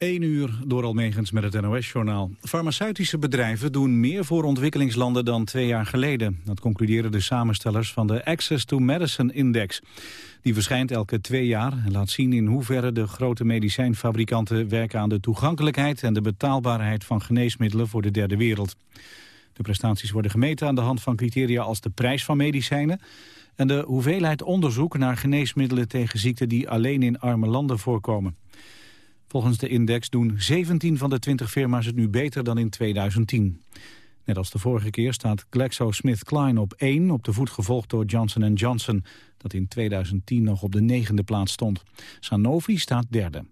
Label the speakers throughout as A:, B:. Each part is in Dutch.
A: 1 uur door Almegens met het NOS-journaal. Farmaceutische bedrijven doen meer voor ontwikkelingslanden dan twee jaar geleden. Dat concluderen de samenstellers van de Access to Medicine Index. Die verschijnt elke twee jaar en laat zien in hoeverre de grote medicijnfabrikanten werken aan de toegankelijkheid en de betaalbaarheid van geneesmiddelen voor de derde wereld. De prestaties worden gemeten aan de hand van criteria als de prijs van medicijnen en de hoeveelheid onderzoek naar geneesmiddelen tegen ziekten die alleen in arme landen voorkomen. Volgens de index doen 17 van de 20 firma's het nu beter dan in 2010. Net als de vorige keer staat GlaxoSmithKline op 1, op de voet gevolgd door Johnson Johnson, dat in 2010 nog op de negende plaats stond. Sanofi staat derde.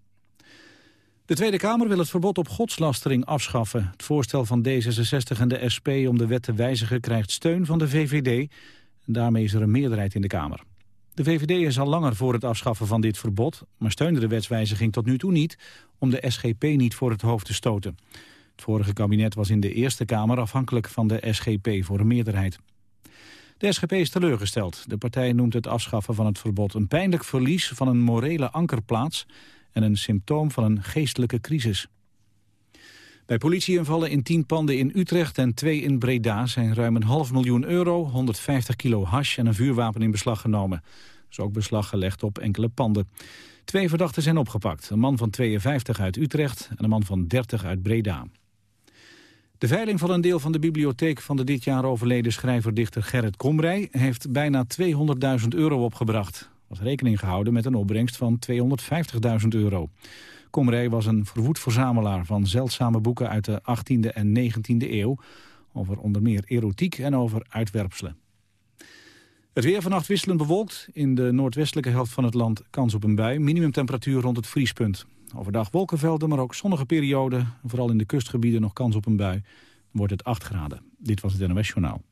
A: De Tweede Kamer wil het verbod op godslastering afschaffen. Het voorstel van D66 en de SP om de wet te wijzigen krijgt steun van de VVD. En daarmee is er een meerderheid in de Kamer. De VVD is al langer voor het afschaffen van dit verbod... maar steunde de wetswijziging tot nu toe niet... om de SGP niet voor het hoofd te stoten. Het vorige kabinet was in de Eerste Kamer afhankelijk van de SGP voor een meerderheid. De SGP is teleurgesteld. De partij noemt het afschaffen van het verbod een pijnlijk verlies van een morele ankerplaats en een symptoom van een geestelijke crisis. Bij politieinvallen in tien panden in Utrecht en twee in Breda zijn ruim een half miljoen euro, 150 kilo hash en een vuurwapen in beslag genomen. Er is ook beslag gelegd op enkele panden. Twee verdachten zijn opgepakt. Een man van 52 uit Utrecht en een man van 30 uit Breda. De veiling van een deel van de bibliotheek van de dit jaar overleden schrijver-dichter Gerrit Komrij heeft bijna 200.000 euro opgebracht. Was rekening gehouden met een opbrengst van 250.000 euro. Komrij was een verwoed verzamelaar van zeldzame boeken uit de 18e en 19e eeuw... over onder meer erotiek en over uitwerpselen. Het weer vannacht wisselend bewolkt. In de noordwestelijke helft van het land kans op een bui. Minimumtemperatuur rond het vriespunt. Overdag wolkenvelden, maar ook zonnige perioden. Vooral in de kustgebieden nog kans op een bui. Dan wordt het 8 graden. Dit was het NOS Journaal.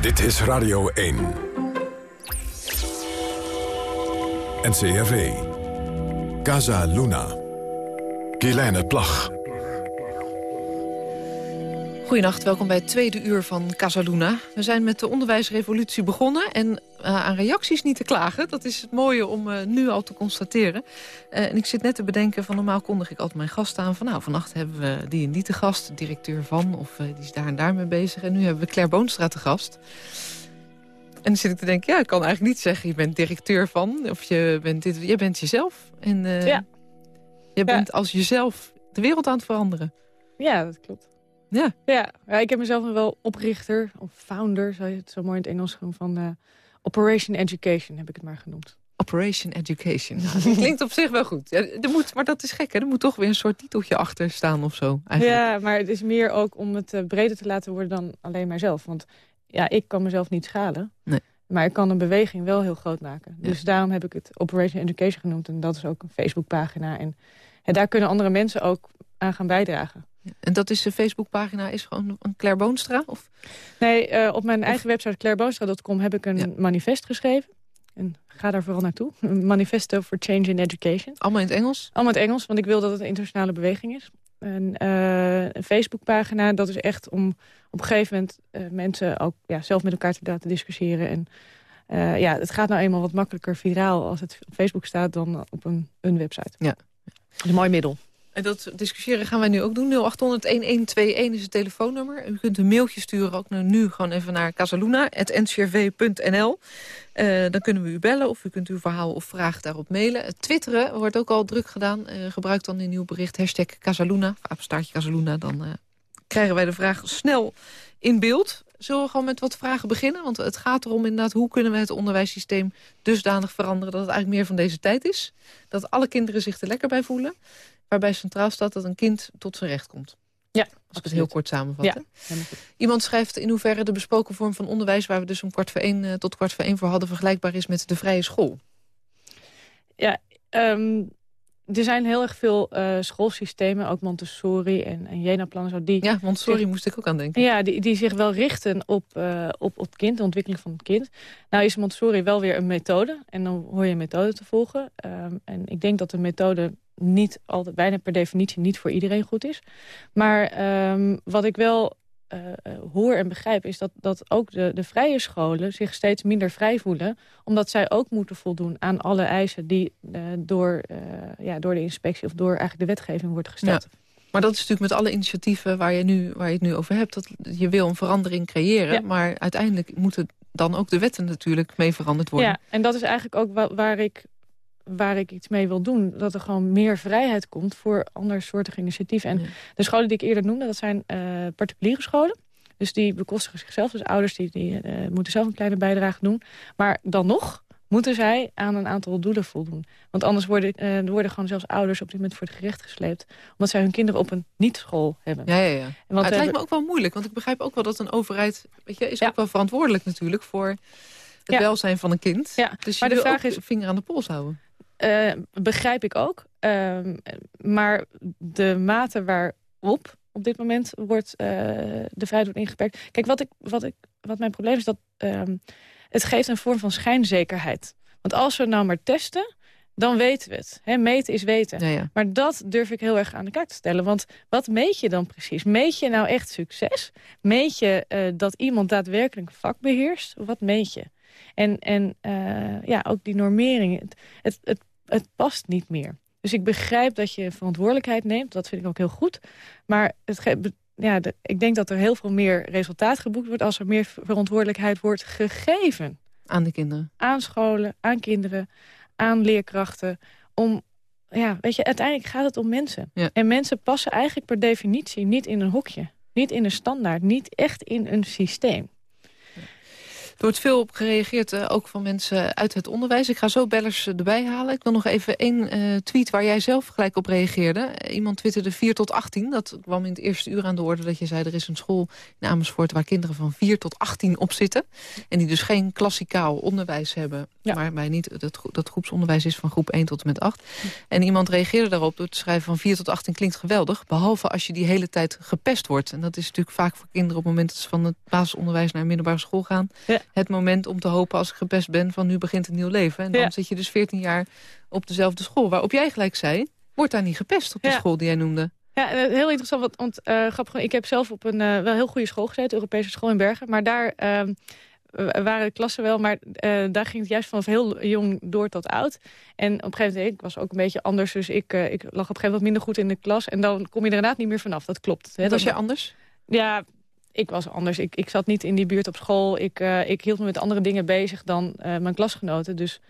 B: Dit is Radio 1. NCRV. Casa Luna. Kielijne Plag.
C: Goedenacht, welkom bij het tweede uur van Casaluna. We zijn met de onderwijsrevolutie begonnen en uh, aan reacties niet te klagen. Dat is het mooie om uh, nu al te constateren. Uh, en ik zit net te bedenken, van normaal kondig ik altijd mijn gast aan... van nou, vannacht hebben we die en die te gast, directeur van... of die is daar en daar mee bezig. En nu hebben we Claire Boonstra te gast. En dan zit ik te denken, ja, ik kan eigenlijk niet zeggen... je bent directeur van, of je bent, dit, je bent jezelf. En ja. je bent ja. als jezelf de wereld aan het veranderen.
D: Ja, dat klopt.
C: Ja.
D: ja. Ja, ik heb mezelf nog wel oprichter, of founder, zou je het zo mooi in het Engels gaan van uh, Operation Education heb ik het maar genoemd.
C: Operation Education. Nou, dat klinkt op zich wel goed. Ja, er moet, maar dat is gek, hè? Er moet toch weer een soort titeltje achter staan of zo. Eigenlijk.
D: Ja, maar het is meer ook om het uh, breder te laten worden dan alleen mijzelf. Want ja, ik kan mezelf niet schalen.
C: Nee.
D: Maar ik kan een beweging wel heel groot maken. Ja. Dus daarom heb ik het Operation Education genoemd. En dat is ook een Facebookpagina. En, en daar kunnen andere mensen ook aan gaan bijdragen.
C: En dat is de Facebookpagina, is gewoon een Claire Boonstra? Of?
D: Nee, uh, op mijn of... eigen website claireboonstra.com heb ik een ja. manifest geschreven. En ga daar vooral naartoe. Een manifesto for Change in Education.
C: Allemaal in het Engels?
D: Allemaal in het Engels, want ik wil dat het een internationale beweging is. En, uh, een Facebookpagina, dat is echt om op een gegeven moment uh, mensen ook ja, zelf met elkaar te laten discussiëren. En uh, ja, het gaat nou eenmaal wat makkelijker viraal als het op Facebook staat dan op een, een website.
C: Ja.
D: Dat is een mooi middel.
C: En dat discussiëren gaan wij nu ook doen. 0800-1121 is het telefoonnummer. U kunt een mailtje sturen ook nu gewoon even naar casaluna.ncrv.nl. Uh, dan kunnen we u bellen of u kunt uw verhaal of vraag daarop mailen. Twitteren wordt ook al druk gedaan. Uh, gebruik dan in uw bericht hashtag Casaluna, apenstaartje Casaluna. Dan uh, krijgen wij de vraag snel in beeld. Zullen we gewoon met wat vragen beginnen? Want het gaat erom inderdaad, hoe kunnen we het onderwijssysteem dusdanig veranderen... dat het eigenlijk meer van deze tijd is. Dat alle kinderen zich er lekker bij voelen. Waarbij centraal staat dat een kind tot zijn recht komt.
D: Ja,
C: Als ik het heel kort samenvat.
D: Ja,
C: Iemand schrijft in hoeverre de besproken vorm van onderwijs... waar we dus om kwart voor één uh, tot kwart voor één voor hadden... vergelijkbaar is met de vrije school.
D: Ja, um, er zijn heel erg veel uh, schoolsystemen, ook Montessori en, en Jena-plannen. Zo, die
C: ja, Montessori zich, moest ik ook aan denken.
D: Ja, die, die zich wel richten op, uh, op, op het kind, de ontwikkeling van het kind. Nou is Montessori wel weer een methode en dan hoor je een methode te volgen. Um, en ik denk dat de methode niet altijd, bijna per definitie niet voor iedereen goed is. Maar um, wat ik wel hoor en begrijp... is dat, dat ook de, de vrije scholen zich steeds minder vrij voelen... omdat zij ook moeten voldoen aan alle eisen... die door, ja, door de inspectie of door eigenlijk de wetgeving wordt gesteld.
C: Maar dat is natuurlijk met alle initiatieven waar je, nu, waar je het nu over hebt. Dat je wil een verandering creëren. Maar uiteindelijk moeten dan ook de wetten natuurlijk mee veranderd worden.
D: Ja, en dat is eigenlijk ook waar ik, waar ik iets mee wil doen. Dat er gewoon meer vrijheid komt voor andersoortige initiatieven. En de scholen die ik eerder noemde, dat zijn uh, particuliere scholen. Dus die bekostigen zichzelf. Dus ouders die, die uh, moeten zelf een kleine bijdrage doen. Maar dan nog moeten zij aan een aantal doelen voldoen. Want anders worden, uh, worden gewoon zelfs ouders op dit moment voor het gerecht gesleept. Omdat zij hun kinderen op een niet-school hebben.
C: Ja, ja, ja. Want het lijkt me ook wel moeilijk. Want ik begrijp ook wel dat een overheid... Weet je, is ook wel verantwoordelijk natuurlijk voor het welzijn van een kind. Ja. Dus je maar de vraag is, vinger aan de pols houden.
D: Uh, begrijp ik ook. Uh, maar de mate waarop op dit moment wordt uh, de vrijheid wordt ingeperkt. Kijk, wat, ik, wat, ik, wat mijn probleem is, dat ehm, het geeft een vorm van schijnzekerheid. Want als we nou maar testen, dan weten we het. He, meten is weten. Ja, ja. Maar dat durf ik heel erg aan de kaart te stellen. Want wat meet je dan precies? Meet je nou echt succes? Meet je uh, dat iemand daadwerkelijk een vak beheerst? Wat meet je? En, en uh, ja, ook die normering. Het, het, het, het past niet meer. Dus ik begrijp dat je verantwoordelijkheid neemt. Dat vind ik ook heel goed. Maar het ja, ik denk dat er heel veel meer resultaat geboekt wordt... als er meer verantwoordelijkheid wordt gegeven.
C: Aan de kinderen?
D: Aan scholen, aan kinderen, aan leerkrachten. Om, ja, weet je, uiteindelijk gaat het om mensen. En mensen passen eigenlijk per definitie niet in een hokje. Niet in een standaard, niet echt in een systeem.
C: Er wordt veel op gereageerd, uh, ook van mensen uit het onderwijs. Ik ga zo bellers erbij halen. Ik wil nog even één uh, tweet waar jij zelf gelijk op reageerde. Iemand twitterde 4 tot 18. Dat kwam in het eerste uur aan de orde dat je zei... er is een school in Amersfoort waar kinderen van 4 tot 18 op zitten. En die dus geen klassikaal onderwijs hebben. Ja. Waarbij niet dat, dat groepsonderwijs is van groep 1 tot en met 8. En iemand reageerde daarop door te schrijven van 4 tot 18 klinkt geweldig. Behalve als je die hele tijd gepest wordt. En dat is natuurlijk vaak voor kinderen op het moment dat ze van het basisonderwijs naar middelbare school gaan... Ja het moment om te hopen als ik gepest ben van nu begint een nieuw leven. En dan zit je dus 14 jaar op dezelfde school. Waarop jij gelijk zei, wordt daar niet gepest op de school die jij noemde.
D: Ja, eh, heel interessant. Want, want uh, grappig, ik heb zelf op een uh, wel heel goede school gezeten, Europese school in Bergen. Maar daar uh, waren de klassen wel, maar daar ging het juist vanaf heel jong door tot oud. En op een gegeven moment, ik was ook een beetje anders, dus ik, ik lag op een gegeven moment minder goed in de klas. En dan kom je er inderdaad niet meer vanaf, dat klopt.
C: Hè? Was je anders?
D: Ja, ik was anders. Ik, ik zat niet in die buurt op school. Ik, uh, ik hield me met andere dingen bezig dan uh, mijn klasgenoten. Dus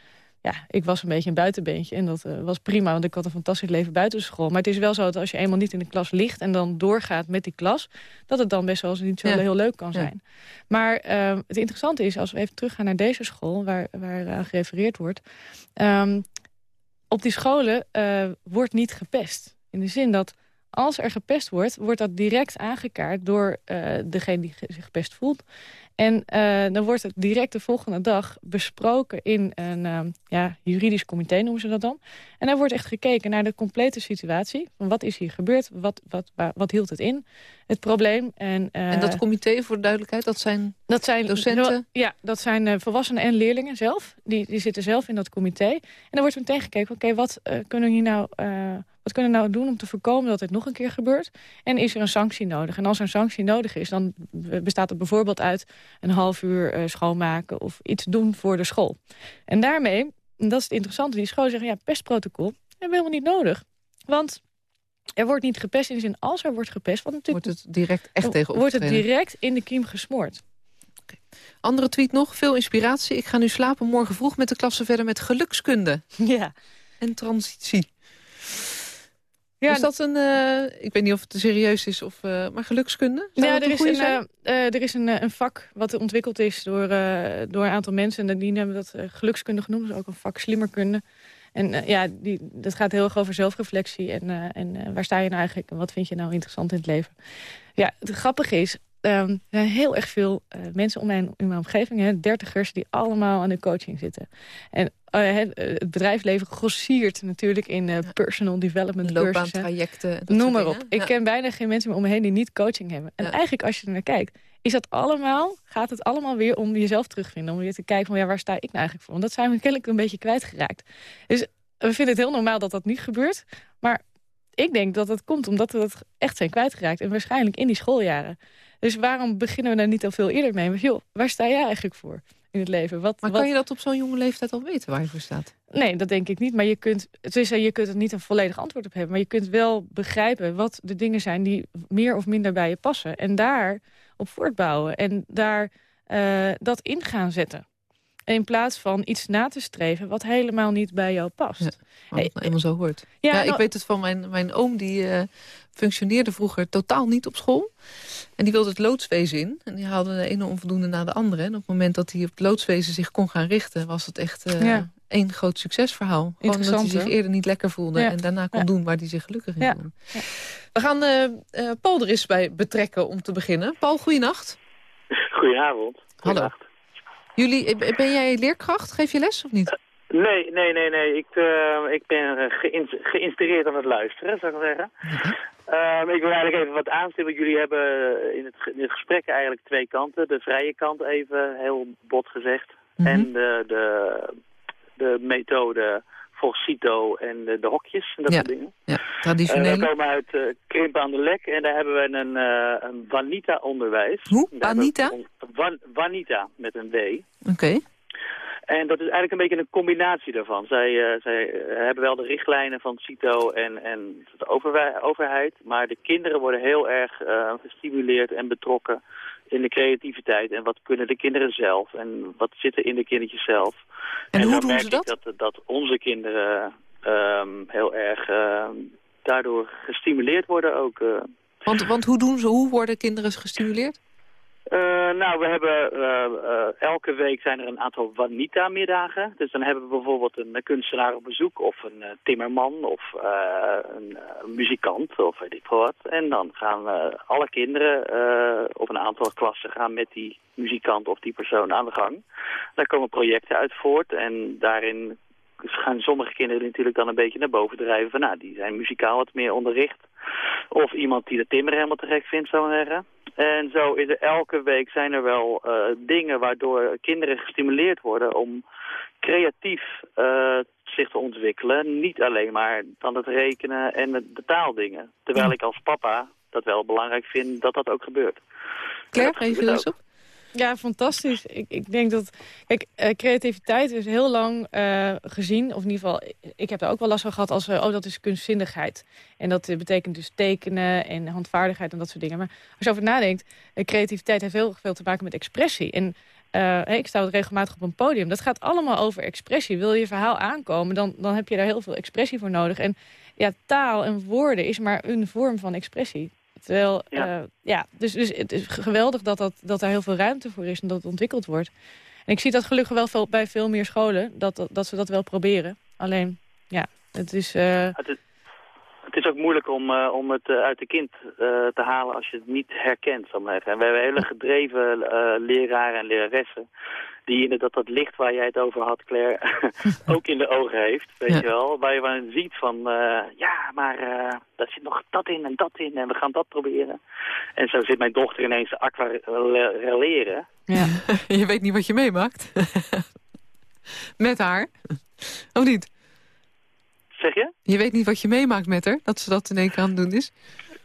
D: ja, ik was een beetje een buitenbeentje. En dat uh, was prima, want ik had een fantastisch leven buiten school. Maar het is wel zo dat als je eenmaal niet in de klas ligt... en dan doorgaat met die klas... dat het dan best wel eens niet zo heel leuk kan zijn. Ja. Maar ehm, het interessante is, als we even teruggaan naar deze school... waar, waar gerefereerd wordt... Um, op die scholen wordt niet gepest. In de zin dat als er gepest wordt, wordt dat direct aangekaart door uh, degene die zich gepest voelt. En uh, dan wordt het direct de volgende dag besproken in een uh, ja, juridisch comité, noemen ze dat dan. En daar wordt echt gekeken naar de complete situatie. Van wat is hier gebeurd? Wat, wat, wat, wat hield het in? Het probleem. En,
C: en dat comité, voor de duidelijkheid, dat zijn, dat zijn docenten?
D: Ja, dat zijn volwassenen en leerlingen zelf. Die, die zitten zelf in dat comité. En dan wordt meteen gekeken, oké, wat kunnen we hier nou wat kunnen we nou doen om te voorkomen dat dit nog een keer gebeurt? En is er een sanctie nodig? En als er een sanctie nodig is, dan bestaat het bijvoorbeeld uit een half uur uh, schoonmaken of iets doen voor de school. En daarmee, en dat is het interessante, die school zeggen, ja, pestprotocol hebben we helemaal niet nodig. Want er wordt niet gepest in de zin, als er wordt gepest... Want
C: natuurlijk wordt het direct echt tegen
D: Wordt het direct in de kiem gesmoord.
C: Andere tweet nog, veel inspiratie. Ik ga nu slapen morgen vroeg met de klasse verder met gelukskunde.
D: Ja.
C: En transitie. Ja, is dat een, uh, ik weet niet of het serieus is, of, uh, maar gelukskunde?
D: ja, er is, een, uh, er is een, een vak wat ontwikkeld is door, door een aantal mensen. En die hebben dat gelukskunde genoemd. Is ook een vak slimmerkunde. En ja, die, dat gaat heel erg over zelfreflectie. En, en waar sta je nou eigenlijk en wat vind je nou interessant in het leven? Ja, het grappige is, um, er zijn heel erg veel uh, mensen om mijn, in mijn omgeving, hè, dertigers, die allemaal aan de coaching zitten. En uh, het bedrijfsleven grossiert natuurlijk in uh, personal development
C: trajecten.
D: Noem maar op. Ik ken bijna geen mensen meer om me heen die niet coaching hebben. En eigenlijk als je er naar kijkt, is dat allemaal, gaat het allemaal weer om jezelf terugvinden. Om weer te kijken van ja, waar sta ik nou eigenlijk voor? Want dat zijn we kennelijk een beetje kwijtgeraakt. Dus we vinden het heel normaal dat dat niet gebeurt. Maar ik denk dat het komt omdat we dat echt zijn kwijtgeraakt. En waarschijnlijk in die schooljaren Dus waarom beginnen we daar niet al veel eerder mee? Want joh, waar sta jij eigenlijk voor in het leven? Wat,
C: maar
D: wat...
C: kan je dat op zo'n jonge leeftijd al weten waar je voor staat?
D: Nee, dat denk ik niet. Maar je kunt, het is, je kunt er niet een volledig antwoord op hebben. Maar je kunt wel begrijpen wat de dingen zijn die meer of minder bij je passen. En daar op voortbouwen. En daar uh, dat in gaan zetten. In plaats van iets na te streven wat helemaal niet bij jou past. Ja,
C: wat helemaal zo hoort. Ja, ja ik nou- weet het van mijn, mijn oom, die uh, functioneerde vroeger totaal niet op school. En die wilde het loodswezen in. En die haalde de ene onvoldoende na de andere. En op het moment dat hij op het loodswezen zich kon gaan richten... was het echt uh, ja. één groot succesverhaal. Gewoon omdat hij zich eerder niet lekker voelde... en daarna kon doen waar hij zich gelukkig in voelde. We gaan uh, Paul er eens bij betrekken om te beginnen. Paul, goeienacht.
E: Goedenavond.
C: Hallo. Jullie, ben jij leerkracht? Geef je les of niet?
E: Uh, nee, nee, nee, nee. Ik, uh, ik ben geïnspireerd aan het luisteren, zou ik zeggen. Uh, ik wil eigenlijk even wat aanstippen. Jullie hebben in het, in het, gesprek eigenlijk twee kanten. De vrije kant even, heel bot gezegd. Mm -hmm. En de, de, de methode volgens CITO en de, de hokjes en dat
C: ja.
E: soort dingen.
C: Ja, traditionele.
E: Uh, we komen uit uh, Krimp aan de Lek en daar hebben we een, uh, een Wanita-onderwijs.
C: Hoe? Wanita?
E: Wan, Wanita, met een W.
C: Oké. Okay.
E: En dat is eigenlijk een beetje een combinatie daarvan. Zij, zij hebben wel de richtlijnen van CITO en, en de overheid, maar de kinderen worden heel erg gestimuleerd en betrokken in de creativiteit. En wat kunnen de kinderen zelf? En wat zit er in de kindertjes zelf?
C: En,
E: en
C: hoe
E: dan
C: doen
E: merk
C: ze dat?
E: Ik dat, dat onze kinderen um, heel erg um, daardoor gestimuleerd worden ook. Uh.
C: Want, want hoe, doen ze, hoe worden kinderen gestimuleerd?
E: Uh, nou, we hebben uh, uh, elke week zijn er een aantal Wanita-middagen. Dus dan hebben we bijvoorbeeld een kunstenaar op bezoek of een timmerman of een muzikant of weet ik wat. En dan gaan alle kinderen of een aantal klassen gaan met die muzikant of die persoon aan de gang. Daar komen projecten uit voort en daarin gaan sommige kinderen natuurlijk dan een beetje naar boven drijven. Van, nou, die zijn muzikaal wat meer onderricht. Of iemand die de timmer helemaal te gek vindt, zou ik zeggen. En zo is er elke week zijn er wel uh, dingen waardoor kinderen gestimuleerd worden om creatief uh, zich te ontwikkelen. Niet alleen maar dan het rekenen en de taaldingen. Terwijl ik als papa dat wel belangrijk vind dat dat ook gebeurt.
C: Claire, geef je op?
D: Ja, fantastisch. Ik, ik denk dat... Kijk, uh, creativiteit is heel lang uh, gezien, of in ieder geval... Ik heb daar ook wel last van gehad als... Uh, oh, dat is kunstzinnigheid. En dat betekent dus tekenen en handvaardigheid en dat soort dingen. Maar als je over nadenkt... creativiteit heeft heel veel te maken met expressie. En ik sta regelmatig op een podium. Dat gaat allemaal over expressie. Wil je verhaal aankomen, dan, dan heb je daar heel veel expressie voor nodig. En ja, taal en woorden is maar een vorm van expressie. Terwijl, ja, uh, ja dus, dus het is geweldig dat, dat, dat daar heel veel ruimte voor is en dat het ontwikkeld wordt. En ik zie dat gelukkig wel veel, bij veel meer scholen, dat, dat, dat ze dat wel proberen. Alleen, ja, het is... Uh...
E: Het is, het is ook moeilijk om, uh, om het uit de kind te halen als je het niet herkent, zal maar zeggen. En we hebben hele gedreven leraren en leraressen die inderdaad dat licht waar jij het over had, Claire, ook in de ogen heeft, weet ja. je wel. Waar je dan ziet van, uh, ja, maar uh, daar zit nog dat in en dat in en we gaan dat proberen. En zo zit mijn dochter ineens te aquarelleren.
C: Ja, je weet niet wat je meemaakt. met haar. Of niet?
E: Zeg je?
C: Je weet niet wat je meemaakt met haar, dat ze dat in één keer aan het doen is?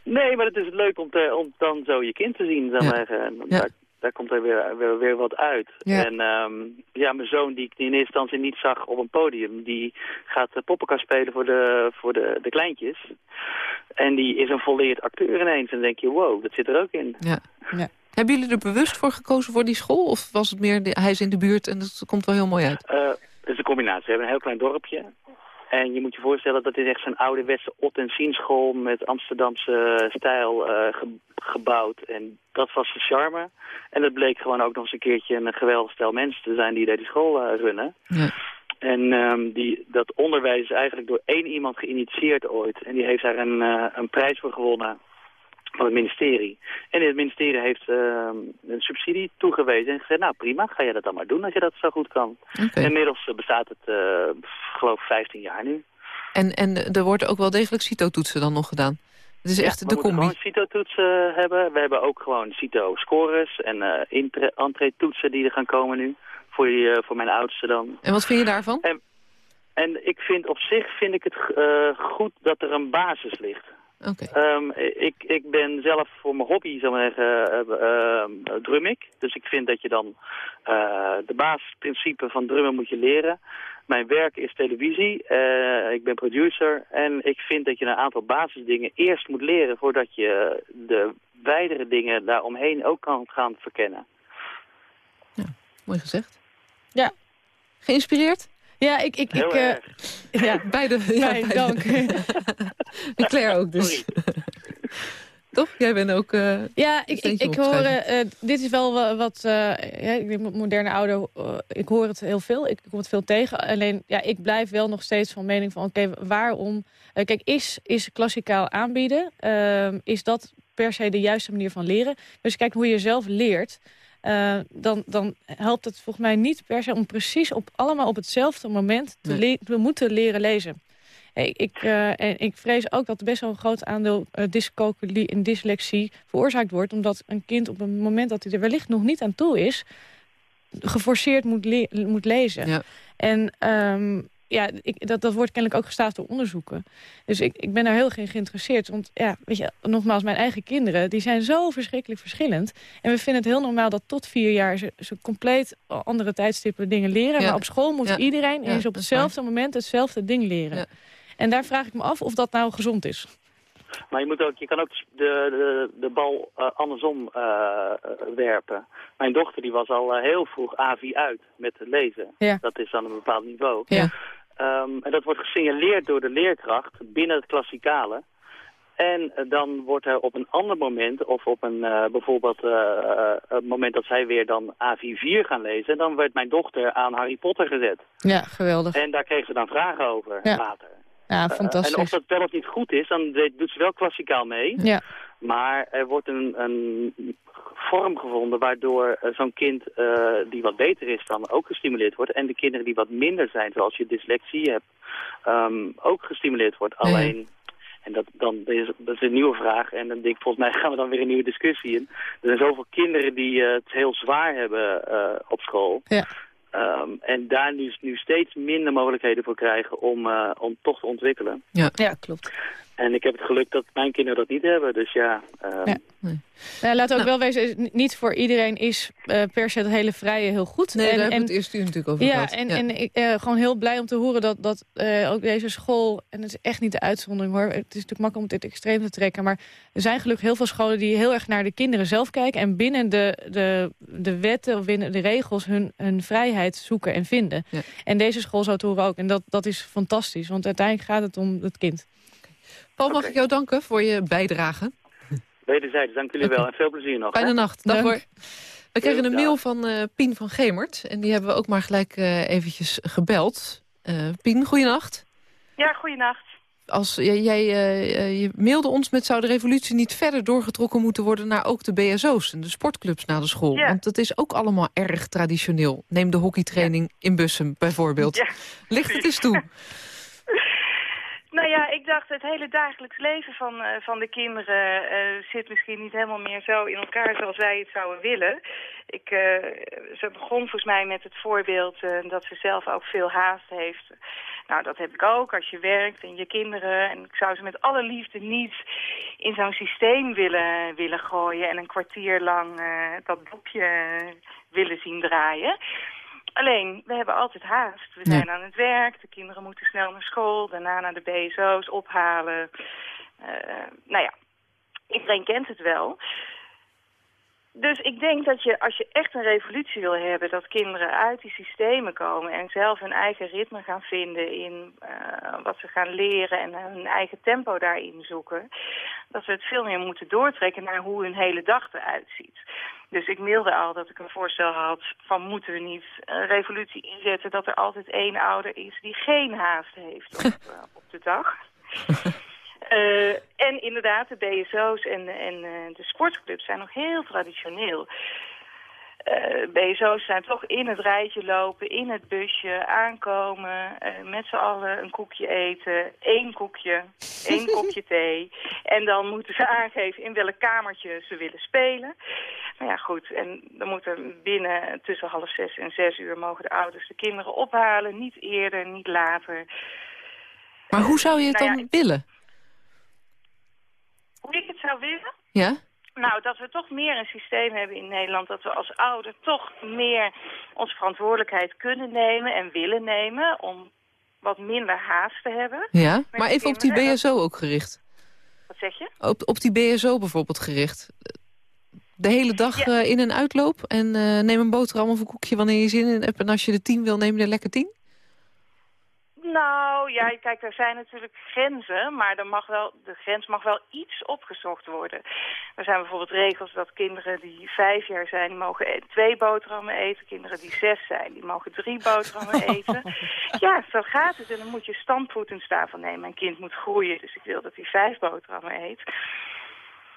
E: Nee, maar het is leuk om, te, om dan zo je kind te zien, zou ja. zeggen. Ja. Daar, komt er weer, weer, weer wat uit.
C: Ja.
E: En um, ja, mijn zoon die ik in eerste instantie niet zag op een podium, die gaat poppenkast spelen voor, de, voor de, de kleintjes. En die is een volleerd acteur ineens. En dan denk je, wow, dat zit er ook in.
C: Ja. ja. Hebben jullie er bewust voor gekozen voor die school? Of was het meer, de, hij is in de buurt en dat komt wel heel mooi uit?
E: Uh, het is een combinatie. We hebben een heel klein dorpje. En je moet je voorstellen, dat is echt zo'n ouderwetse ot en zienschool met Amsterdamse stijl uh, ge gebouwd. En dat was de charme. En het bleek gewoon ook nog eens een keertje een geweldig stel mensen te zijn die daar die school uh, runnen.
C: Ja.
E: En um, die, dat onderwijs is eigenlijk door één iemand geïnitieerd ooit. En die heeft daar een, uh, een prijs voor gewonnen van het ministerie. En het ministerie heeft uh, een subsidie toegewezen en gezegd, nou prima, ga je dat dan maar doen als je dat zo goed kan.
C: Okay.
E: Inmiddels bestaat het, uh, geloof 15 jaar nu.
C: En, en er wordt ook wel degelijk CITO-toetsen dan nog gedaan? Het is echt
E: we
C: de combi.
E: gewoon CITO-toetsen hebben. We hebben ook gewoon CITO-scores en uh, entree-toetsen die er gaan komen nu. Voor, die, voor mijn oudste dan.
C: En wat vind je daarvan?
E: En, en ik vind op zich vind ik het goed dat er een basis ligt.
C: Oké.
E: Ehm, ik, ik ben zelf voor mijn hobby, zou ik zeggen, eh, eh, drum ik. Dus ik vind dat je dan eh, de basisprincipe van drummen moet je leren. Mijn werk is televisie. Eh, ik ben producer. En ik vind dat je een aantal basisdingen eerst moet leren... voordat je de wijdere dingen daaromheen ook kan gaan verkennen.
C: Mooi gezegd.
D: Ja.
C: Geïnspireerd?
D: Ja, ik... ik, ik eh, ja,
C: Beide. Ja,
D: Fijn,
C: beide.
D: dank.
C: en Claire ook dus.
E: Sorry.
C: Toch? Jij bent ook... eh,
D: Ja, ik, ik, hoor, eh, dit is wel wa- wat, eh, ja, ik moderne ouder, ik hoor het heel veel, ik kom het veel tegen. Alleen, ja, ik blijf wel nog steeds van mening van, oké, waarom? eh, kijk, is, is klassikaal aanbieden, ehm, is dat per se de juiste manier van leren? Dus kijk, hoe je zelf leert, eh, dan, dan helpt het volgens mij niet per se om precies op allemaal op hetzelfde moment te,
C: Nee.
D: te moeten leren lezen. Ik, en ik vrees ook dat best wel een groot aandeel uh, dyscalculie en dyslexie veroorzaakt wordt. Omdat een kind op een moment dat hij er wellicht nog niet aan toe is... geforceerd moet, le moet lezen.
C: Ja.
D: En ehm, ja, ik, dat, dat wordt kennelijk ook gestaafd door onderzoeken. Dus ik, ik ben daar heel erg in geïnteresseerd. Want ja, weet je, nogmaals, mijn eigen kinderen... die zijn zo verschrikkelijk verschillend. En we vinden het heel normaal dat tot vier jaar... ze, ze compleet andere tijdstippen dingen leren.
C: Ja.
D: Maar op school moet
C: Ja.
D: iedereen
C: Ja,
D: eens op hetzelfde moment... hetzelfde ding leren.
C: Ja.
D: En daar vraag ik me af of dat nou gezond is.
E: Maar je, moet ook, je kan ook de, de, de bal eh, andersom eh, werpen. Mijn dochter die was al eh, heel vroeg AVI uit met lezen.
D: Ja.
E: Dat is dan een bepaald niveau.
C: Ja.
E: Ehm, en dat wordt gesignaleerd door de leerkracht binnen het klassikale. En eh, dan wordt er op een ander moment, of op een eh, bijvoorbeeld eh, het moment dat zij weer dan AVI 4 gaan lezen, dan werd mijn dochter aan Harry Potter gezet.
D: Ja, geweldig.
E: En daar kreeg ze dan vragen over
D: Ja.
E: later.
D: Ja, fantastisch.
E: en of dat wel of niet goed is, dan doet ze wel klassikaal mee.
D: Ja,
E: Maar er wordt een, een vorm gevonden waardoor eh, zo'n kind eh, die wat beter is dan ook gestimuleerd wordt. En de kinderen die wat minder zijn, zoals je dyslexie hebt, ehm, ook gestimuleerd wordt. Alleen, en dat, dan, is, dat is een nieuwe vraag en dan denk ik, volgens mij gaan we dan weer een nieuwe discussie in. Er zijn zoveel kinderen die eh, het heel zwaar hebben eh, op school.
D: Ja.
E: Ehm, en daar nu, nu steeds minder mogelijkheden voor krijgen om, eh, om toch te ontwikkelen.
D: ja klopt.
E: En ik heb het geluk dat mijn kinderen dat niet hebben. Dus ja, ehm,
D: Ja. Nou, laat ook
C: Nou.
D: wel wezen, niet voor iedereen is eh, per se het hele vrije heel goed.
C: nee,
D: en,
C: daar hebben
D: en,
C: we het eerste uur natuurlijk over
D: ja,
C: gehad.
D: en, en ik eh, gewoon heel blij om te horen dat, dat eh, ook deze school... en het is echt niet de uitzondering hoor, het is natuurlijk makkelijk om dit extreem te trekken... maar er zijn gelukkig heel veel scholen die heel erg naar de kinderen zelf kijken... en binnen de, de, de wetten of binnen de regels hun, hun vrijheid zoeken en vinden.
C: Ja.
D: En deze school zou het horen ook. En dat, dat is fantastisch, want uiteindelijk gaat het om het kind.
C: Paul, mag ik jou danken voor je bijdrage?
E: wederzijds, dank jullie wel. En veel plezier nog. hè?
C: Fijne nacht. Dag
D: Dank.
C: hoor. We kregen een mail van eh, Pien van Gemert. En die hebben we ook maar gelijk eh, eventjes gebeld. Eh, Pien, goeienacht.
F: Ja, goeienacht.
C: Als, jij jij je mailde ons met zou de revolutie niet verder doorgetrokken moeten worden... naar ook de BSO's en de sportclubs na de school.
F: Ja.
C: Want dat is ook allemaal erg traditioneel. Neem de hockeytraining in Bussum bijvoorbeeld.
F: Ja,
C: Licht het eens toe.
F: Nou ja, ik dacht het hele dagelijks leven van, eh, van de kinderen eh, zit misschien niet helemaal meer zo in elkaar zoals wij het zouden willen. Ik, eh, ze begon volgens mij met het voorbeeld dat ze zelf ook veel haast heeft. Nou, dat heb ik ook als je werkt en je kinderen. En ik zou ze met alle liefde niet in zo'n systeem willen, willen gooien... en een kwartier lang dat boekje willen zien draaien. Alleen, we hebben altijd haast. We zijn aan het werk, de kinderen moeten snel naar school... daarna naar de BSO's, ophalen. Eh, nou ja, iedereen kent het wel... Dus ik denk dat je, als je echt een revolutie wil hebben... dat kinderen uit die systemen komen en zelf hun eigen ritme gaan vinden... in eh, wat ze gaan leren en hun eigen tempo daarin zoeken... dat we het veel meer moeten doortrekken naar hoe hun hele dag eruit ziet. Dus ik mailde al dat ik een voorstel had van moeten we niet een revolutie inzetten... dat er altijd één ouder is die geen haast heeft op, eh, op de dag... Eh, en inderdaad, de BSO's en, en eh, de sportclubs zijn nog heel traditioneel. Eh, BSO's zijn toch in het rijtje lopen, in het busje, aankomen, met z'n allen een koekje eten, één koekje, één kopje thee. En dan moeten ze aangeven in welk kamertje ze willen spelen. Nou ja, goed, en dan moeten binnen tussen half zes en zes uur mogen de ouders de kinderen ophalen. Niet eerder, niet later.
C: Maar hoe zou je het
F: Nou ja,
C: dan willen?
F: Hoe ik het zou willen?
C: Ja?
F: Nou, dat we toch meer een systeem hebben in Nederland... dat we als ouder toch meer onze verantwoordelijkheid kunnen nemen en willen nemen... om wat minder haast te hebben.
C: Ja, maar
F: de
C: even op die. BSO ook gericht.
F: Wat zeg je?
C: Op, op die BSO bijvoorbeeld gericht. De hele dag
F: Ja.
C: eh, in- en uitloop en eh, neem een boterham of een koekje wanneer je zin in hebt. En als je er tien wil, neem je er lekker tien.
F: Nou, ja, kijk, er zijn natuurlijk grenzen, maar er mag wel, de grens mag wel iets opgezocht worden. Er zijn bijvoorbeeld regels dat kinderen die vijf jaar zijn, die mogen e- twee boterhammen eten. Kinderen die zes zijn, die mogen drie boterhammen eten. Ja, zo gaat het. En dan moet je standvoetens daarvan nemen. Mijn kind moet groeien, dus ik wil dat hij vijf boterhammen eet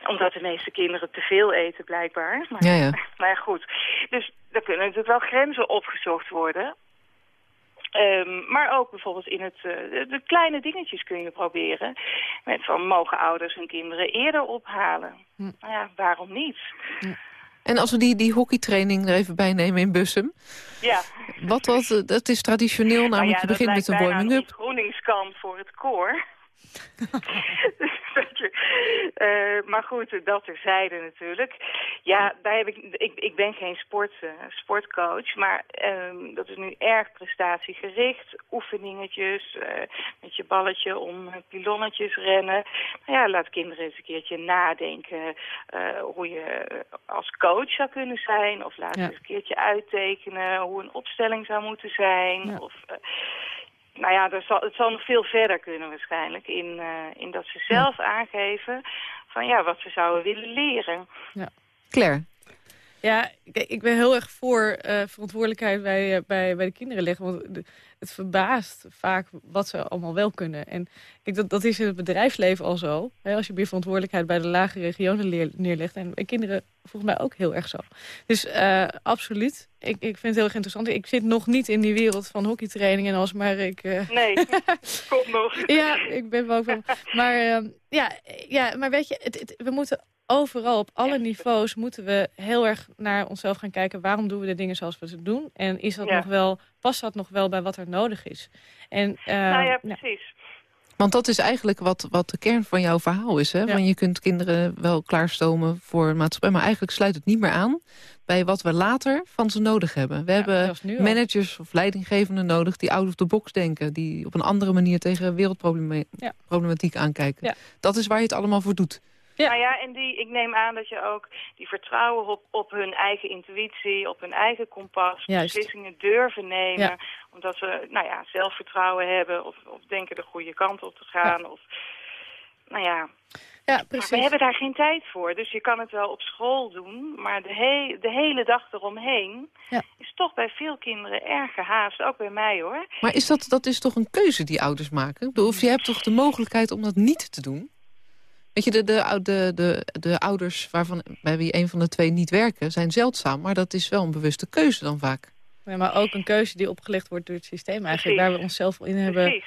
F: omdat de meeste kinderen te veel eten, blijkbaar. Maar,
C: Ja, ja.
F: maar ja, goed. Dus er kunnen natuurlijk wel grenzen opgezocht worden. Ehm, maar ook bijvoorbeeld in het, eh, de, de kleine dingetjes kun je proberen. Met van, mogen ouders hun kinderen eerder ophalen?
C: Hm.
F: Nou ja, waarom niet?
C: En als we die, die hockeytraining er even bij nemen in Bussum.
F: Ja.
C: Wat, wat, eh, dat is traditioneel,
F: Nou ja,
C: je
F: dat
C: begint met een warming-up.
F: ontgroeningskamp voor het koor. Eh, maar goed, dat terzijde natuurlijk. Ja, daar heb ik, ik, ik ben geen sport, eh, sportcoach, maar ehm, dat is nu erg prestatiegericht. Oefeningetjes, eh, met je balletje om pilonnetjes rennen. Nou ja, laat kinderen eens een keertje nadenken hoe je als coach zou kunnen zijn. Of laat
D: Ja.
F: eens een keertje uittekenen hoe een opstelling zou moeten zijn.
D: Ja.
F: Of, nou ja, er zal, het zal nog veel verder kunnen waarschijnlijk in, eh, in dat ze zelf aangeven van ja, wat ze zouden willen leren.
C: Claire,
D: Ja, kijk, ik ben heel erg voor eh, verantwoordelijkheid bij, eh, bij, bij de kinderen leggen. Want de- het verbaast vaak wat ze allemaal wel kunnen. En kijk, dat, dat is in het bedrijfsleven al zo. Hè, als je meer verantwoordelijkheid bij de lage regionen neerlegt. En bij kinderen volgens mij ook heel erg zo. Dus eh, absoluut. Ik, ik vind het heel erg interessant. Ik zit nog niet in die wereld van hockeytraining en als maar ik... eh,
F: Nee, komt nog.
D: ja, ik ben wel van. Maar, ehm, ja, ja, maar weet je, het, het- we moeten overal, op alle niveaus, moeten we heel erg naar onszelf gaan kijken. Waarom doen we de dingen zoals we ze doen? En is dat
F: Ja.
D: nog wel, past dat nog wel bij wat er nodig is? En, eh,
F: nou ja,
D: ja.
F: precies.
C: want dat is eigenlijk wat, wat de kern van jouw verhaal is. Hè?
D: Ja.
C: Want je kunt kinderen wel klaarstomen voor een maatschappij... maar eigenlijk sluit het niet meer aan bij wat we later van ze nodig hebben. We
D: Ja,
C: hebben managers of leidinggevenden nodig... die out of the box denken. Die op een andere manier tegen wereldproblematiek
D: Ja.
C: aankijken.
D: Ja.
C: Dat is waar je het allemaal voor doet.
D: Ja.
F: Nou ja, en die, ik neem aan dat je ook die vertrouwen op, op hun eigen intuïtie, op hun eigen kompas,
D: Juist.
F: beslissingen durven nemen.
D: Ja.
F: Omdat ze, nou ja, zelfvertrouwen hebben of, of denken de goede kant op te gaan. Of, nou ja,
D: Ja,
F: maar
D: precies.
F: we hebben daar geen tijd voor. Dus je kan het wel op school doen, maar de, he de hele dag eromheen
D: Ja.
F: is toch bij veel kinderen erg gehaast. Ook bij mij hoor.
C: Maar is dat, dat is toch een keuze die ouders maken? Of je hebt toch de mogelijkheid om dat niet te doen? Weet je, de, de, ou- de, de, de ouders waarvan, bij wie een van de twee niet werken... zijn zeldzaam, maar dat is wel een bewuste keuze dan vaak.
D: Ja, maar ook een keuze die opgelegd wordt door het systeem eigenlijk.
F: Precies.
D: Waar we onszelf in hebben.
F: Precies.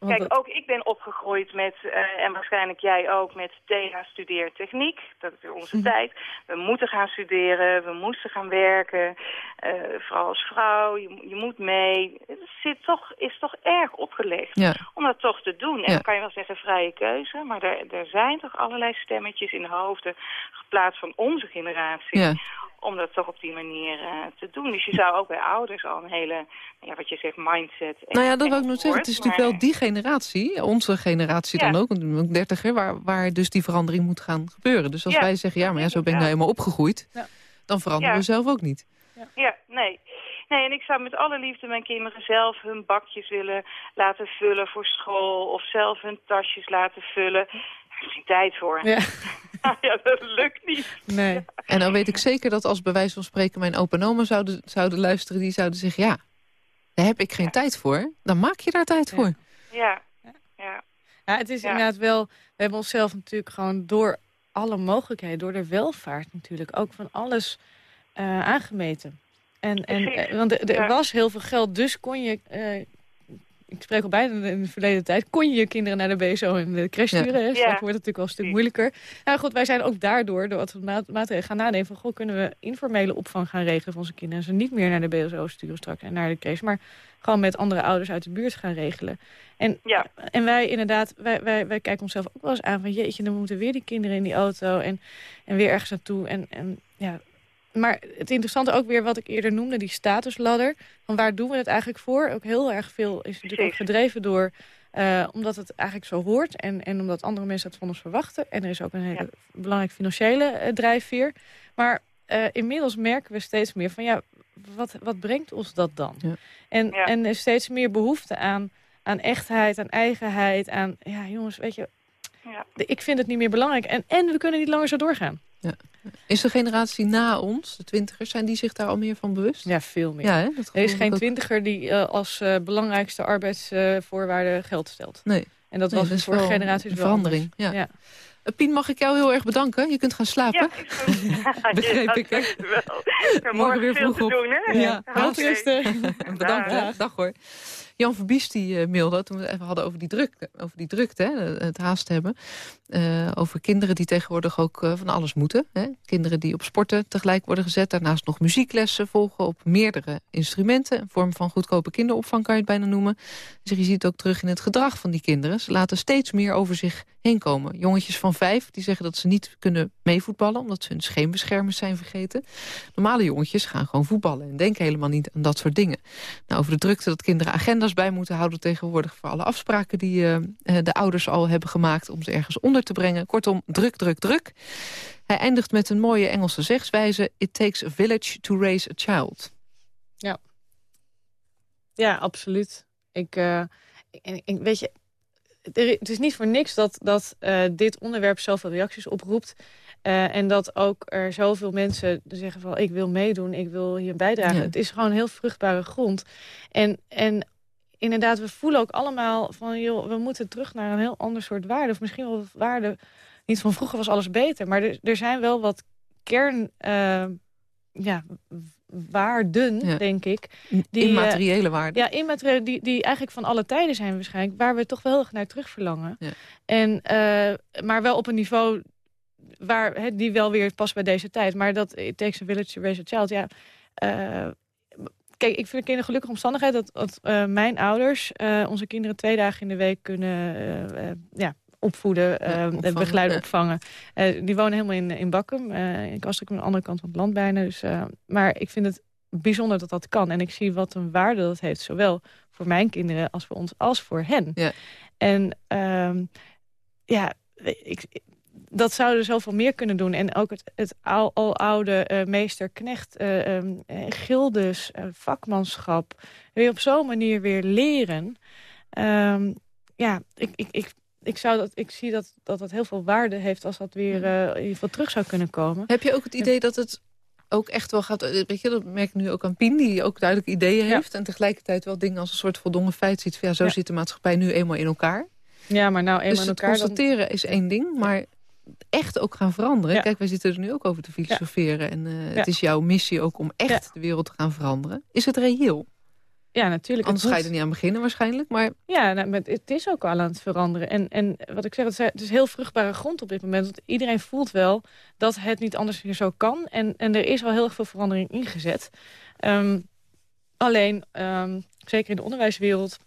F: Kijk, ook ik ben opgegroeid met, eh, en waarschijnlijk jij ook, met TH Studeer Techniek. Dat is onze
D: Mhm.
F: tijd. We moeten gaan studeren, we moesten gaan werken. eh, vooral als vrouw, je, je moet mee. Het zit toch, is toch erg opgelegd
C: Ja.
F: om dat toch te doen. En
C: Ja.
F: dan kan je wel zeggen vrije keuze, maar er, er zijn toch allerlei stemmetjes in de hoofden geplaatst van onze generatie.
C: Ja.
F: Om dat toch op die manier eh, te doen. Dus je zou ook bij ouders al een hele, ja, wat je zegt, mindset.
C: Nou ja, dat wil ik nog zeggen. Het is natuurlijk wel die generatie, onze generatie dan ook, een dertiger... Waar, waar dus die verandering moet gaan gebeuren. Dus als
F: Ja,
C: wij zeggen, ja, maar ja, zo ben ik nou helemaal opgegroeid...
D: Ja.
C: dan veranderen
F: Ja.
C: we zelf ook niet.
F: Ja, nee. Nee, en ik zou met alle liefde mijn kinderen zelf hun bakjes willen laten vullen voor school. Of zelf hun tasjes laten vullen. Tijd voor.
D: Ja,
F: Ja, dat lukt niet.
D: nee.
C: En dan weet ik zeker dat als bij wijze van spreken... mijn opa en oma zouden, zouden luisteren, die zouden zeggen... ja, daar heb ik geen
F: Ja.
C: tijd voor. Dan maak je daar tijd
D: Ja.
C: voor.
F: Ja, ja.
D: Ja, het is
F: Ja.
D: inderdaad wel... We hebben onszelf natuurlijk gewoon door alle mogelijkheden... door de welvaart natuurlijk ook van alles eh, aangemeten. En, en, eh, want er, er
F: Ja.
D: was heel veel geld, dus kon je... eh, ik spreek al bijna in de verleden tijd... kon je je kinderen naar de BSO en de crash
C: Ja.
D: sturen. Hè? Straks
F: Ja.
D: wordt het natuurlijk wel een stuk moeilijker. Nou goed, wij zijn ook daardoor, door wat we maat- maatregelen gaan nadenken... van goh, kunnen we informele opvang gaan regelen voor onze kinderen... en ze niet meer naar de BSO sturen straks en naar de crash... maar gewoon met andere ouders uit de buurt gaan regelen. En,
F: Ja.
D: en wij inderdaad, wij, wij, wij kijken onszelf ook wel eens aan van... jeetje, dan moeten weer die kinderen in die auto en, en weer ergens naartoe. En, en, ja. Maar het interessante ook weer wat ik eerder noemde, die statusladder. Van waar doen we het eigenlijk voor? Ook heel erg veel is natuurlijk ook gedreven door... eh, omdat het eigenlijk zo hoort en, en omdat andere mensen dat van ons verwachten. En er is ook een hele belangrijke financiële eh, drijfveer. Maar eh, inmiddels merken we steeds meer van ja, wat, wat brengt ons dat dan?
C: Ja.
D: En,
F: Ja.
D: en er is steeds meer behoefte aan, aan echtheid, aan eigenheid, aan ja jongens, weet je,
F: Ja.
D: de- ik vind het niet meer belangrijk. En, en we kunnen niet langer zo doorgaan.
C: Is de generatie na ons, de twintigers, zijn die zich daar al meer van bewust?
D: Ja, veel meer.
C: Ja, hè? Dat
D: er is geen
C: ook.
D: twintiger die eh, als eh, belangrijkste arbeidsvoorwaarde geld stelt.
C: Nee.
D: En dat
C: Nee,
D: was
C: dat
D: de
C: is
D: vorige
C: wel
D: generatie
C: een verandering, ja. Eh, Pien, mag ik jou heel erg bedanken? Je kunt gaan slapen.
F: Ja.
C: Begreep
F: Ja,
C: ik, hè?
F: morgen
C: weer
F: veel
C: vroeg
F: te
C: op.
F: doen, hè?
C: Ja.
F: Oké.
D: Welterusten.
C: Bedankt,
F: dag
C: hoor. Jan Verbies die eh, mailde, toen we het even hadden over die, druk, over die drukte, hè, het haast hebben. eh, over kinderen die tegenwoordig ook eh, van alles moeten. Hè. Kinderen die op sporten tegelijk worden gezet. Daarnaast nog muzieklessen volgen op meerdere instrumenten. Een vorm van goedkope kinderopvang kan je het bijna noemen. Dus je ziet het ook terug in het gedrag van die kinderen. Ze laten steeds meer over zich heen komen. Jongetjes van vijf die zeggen dat ze niet kunnen meevoetballen... omdat ze hun scheenbeschermers zijn vergeten. Normale jongetjes gaan gewoon voetballen... en denken helemaal niet aan dat soort dingen. Nou, over de drukte dat kinderen agenda's bij moeten houden... tegenwoordig voor alle afspraken die eh, de ouders al hebben gemaakt... om ze ergens onder te brengen. Kortom, druk, druk, druk. Hij eindigt met een mooie Engelse zegswijze... It takes a village to raise a child.
D: Ja, absoluut. Ik, eh, ik, ik- weet je, het is niet voor niks dat, dat dit onderwerp zoveel reacties oproept. En dat ook er zoveel mensen zeggen van ik wil meedoen, ik wil hier bijdragen.
C: Ja.
D: Het is gewoon heel vruchtbare grond. En, en inderdaad, we voelen ook allemaal van joh, we moeten terug naar een heel ander soort waarde. Of misschien wel waarde, niet van vroeger was alles beter. Maar er, er zijn wel wat kern... eh, ja, waarden,
C: Ja.
D: denk ik. Die,
C: Immateriële waarde.
D: Ja, immateriële, die, die eigenlijk van alle tijden zijn waarschijnlijk... waar we toch wel heel erg naar terug verlangen.
C: Ja.
D: En, eh, maar wel op een niveau waar, hè, die wel weer past bij deze tijd. Maar dat it takes a village to raise a child, ja... eh, kijk, ik vind het een gelukkige omstandigheid... dat, dat eh, mijn ouders eh, onze kinderen twee dagen in de week kunnen eh, ja, opvoeden, eh,
C: opvangen,
D: begeleiden,
C: ja.
D: opvangen. Die wonen helemaal in, in Bakkum. in Kastrikum aan de andere kant van het land bijna. Dus, maar ik vind het bijzonder dat dat kan. En ik zie wat een waarde dat heeft. Zowel voor mijn kinderen als voor ons, als voor hen.
C: Ja.
D: En ehm, ja, ik, dat zouden zoveel meer kunnen doen. En ook het, het al, aloude eh meester-knecht, eh, ehm, eh, gildes, vakmanschap... weer op zo'n manier weer leren. Ehm, ja, ik, ik, ik, ik, zou dat, ik zie dat, dat dat heel veel waarde heeft... als dat weer eh, in ieder geval terug zou kunnen komen.
C: Heb je ook het idee dat het ook echt wel gaat... Weet je, dat merk ik nu ook aan Pien, die ook duidelijk ideeën
D: Ja.
C: heeft... en tegelijkertijd wel dingen als een soort voldongen feit ziet... van ja, zo
D: Ja.
C: zit de maatschappij nu eenmaal in elkaar.
D: Ja, maar nou eenmaal
C: dus
D: in elkaar... dan-
C: constateren is één ding, maar echt ook gaan veranderen.
D: Ja.
C: Kijk, wij zitten er nu ook over te filosoferen. En eh, het is jouw missie ook om echt de wereld te gaan veranderen. Is het reëel?
D: Ja, natuurlijk.
C: Anders ga je er niet aan beginnen waarschijnlijk. Maar
D: Ja, nou, maar het is ook al aan het veranderen. En, en wat ik zeg, het is- heel vruchtbare grond op dit moment. Want iedereen voelt wel dat het niet anders meer zo kan. En, en er is al heel veel verandering ingezet. Ehm, alleen, ehm, zeker in de onderwijswereld...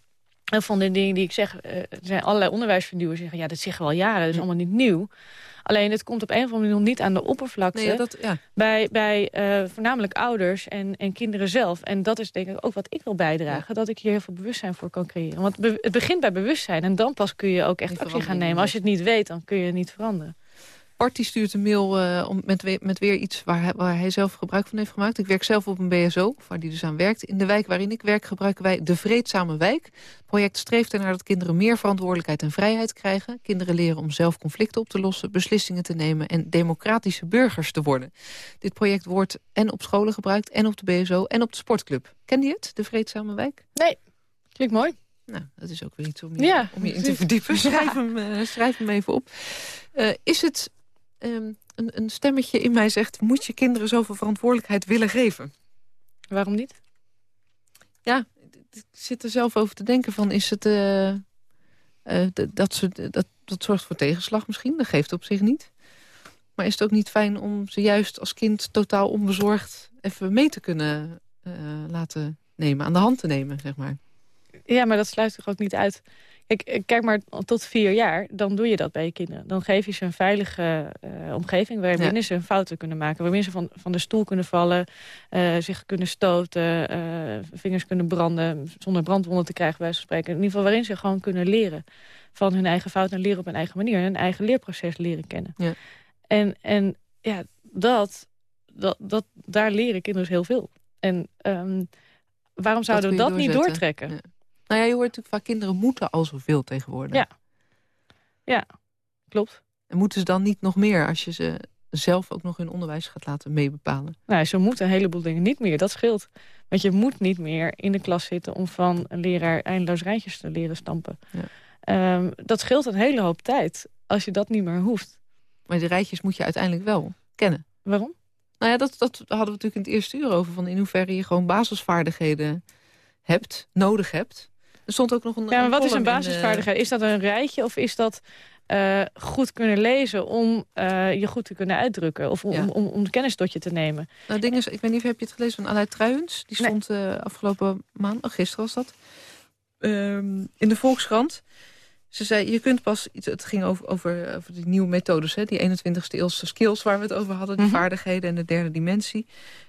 D: En van de dingen die ik zeg, eh, er zijn allerlei onderwijsvernieuwers die zeggen... ja, dat zeggen we al jaren, dat is allemaal niet nieuw. Alleen, het komt op een of andere manier nog niet aan de oppervlakte
C: nee, dat, ja.
D: bij, bij eh, voornamelijk ouders en, en kinderen zelf. En dat is denk ik ook wat ik wil bijdragen. Dat ik hier heel veel bewustzijn voor kan creëren. Want be- het begint bij bewustzijn. En dan pas kun je ook echt actie gaan nemen. Als je het niet weet, dan kun je het niet veranderen.
C: Bart die stuurt een mail eh, om, met, weer, met weer iets waar hij, waar hij zelf gebruik van heeft gemaakt. Ik werk zelf op een BSO, waar die dus aan werkt. In de wijk waarin ik werk gebruiken wij de Vreedzame Wijk. Het project streeft ernaar dat kinderen meer verantwoordelijkheid en vrijheid krijgen. Kinderen leren om zelf conflicten op te lossen, beslissingen te nemen... en democratische burgers te worden. Dit project wordt en op scholen gebruikt, en op de BSO, en op de sportclub. Ken je het, de Vreedzame Wijk?
D: Klinkt mooi.
C: Nou, dat is ook weer iets om je,
D: Ja,
C: om je in te verdiepen. Schrijf, hem, eh, schrijf hem even op. Eh, is het ehm, een, een stemmetje in mij zegt... moet je kinderen zoveel verantwoordelijkheid willen geven?
D: Waarom niet?
C: Ja, ik zit er zelf over te denken van, is het... Uh, uh, dat, soort, dat, dat zorgt voor tegenslag misschien, dat geeft op zich niet. Maar is het ook niet fijn om ze juist als kind totaal onbezorgd... even mee te kunnen uh, laten nemen, aan de hand te nemen, zeg maar?
D: Ja, maar dat sluit zich ook niet uit. Kijk, kijk maar tot vier jaar, dan doe je dat bij je kinderen. Dan geef je ze een veilige uh, omgeving waarbinnen ja. ze een fouten kunnen maken. Waarbinnen ze van, van de stoel kunnen vallen, uh, zich kunnen stoten, uh, vingers kunnen branden... zonder brandwonden te krijgen, bij spreken. In ieder geval waarin ze gewoon kunnen leren van hun eigen fout... en leren op hun eigen manier. En hun eigen leerproces leren kennen. Ja. En, en ja, dat, dat, dat, daar leren kinderen dus heel veel. En um, waarom zouden we dat niet doortrekken?
C: Ja. Nou ja, je hoort natuurlijk vaak kinderen moeten al zoveel tegenwoordig.
D: Ja, ja klopt.
C: En moeten ze dan niet nog meer als je ze zelf ook nog hun onderwijs gaat laten meebepalen?
D: Nou, ze moeten een heleboel dingen niet meer. Dat scheelt. Want je moet niet meer in de klas zitten om van een leraar eindeloos rijtjes te leren stampen. Ja. Um, dat scheelt een hele hoop tijd als je dat niet meer hoeft.
C: Maar die rijtjes moet je uiteindelijk wel kennen.
D: Waarom?
C: Nou ja, dat, dat hadden we natuurlijk in het eerste uur over. Van in hoeverre je gewoon basisvaardigheden hebt, nodig hebt. Er stond ook nog een.
D: Ja, maar wat is een basisvaardigheid? Is dat een rijtje of is dat uh, goed kunnen lezen om uh, je goed te kunnen uitdrukken? Of om, ja. om, om, kennis tot je te nemen?
C: Nou, ding is, ik weet niet of heb je het gelezen van Aleid Truijens. Die stond nee. uh, afgelopen maand, oh, gisteren was dat, um, in de Volkskrant. Ze zei, je kunt pas, het ging over, over, over die nieuwe methodes, hè, die 21ste eeuwse skills waar we het over hadden, die mm -hmm. vaardigheden en de derde dimensie.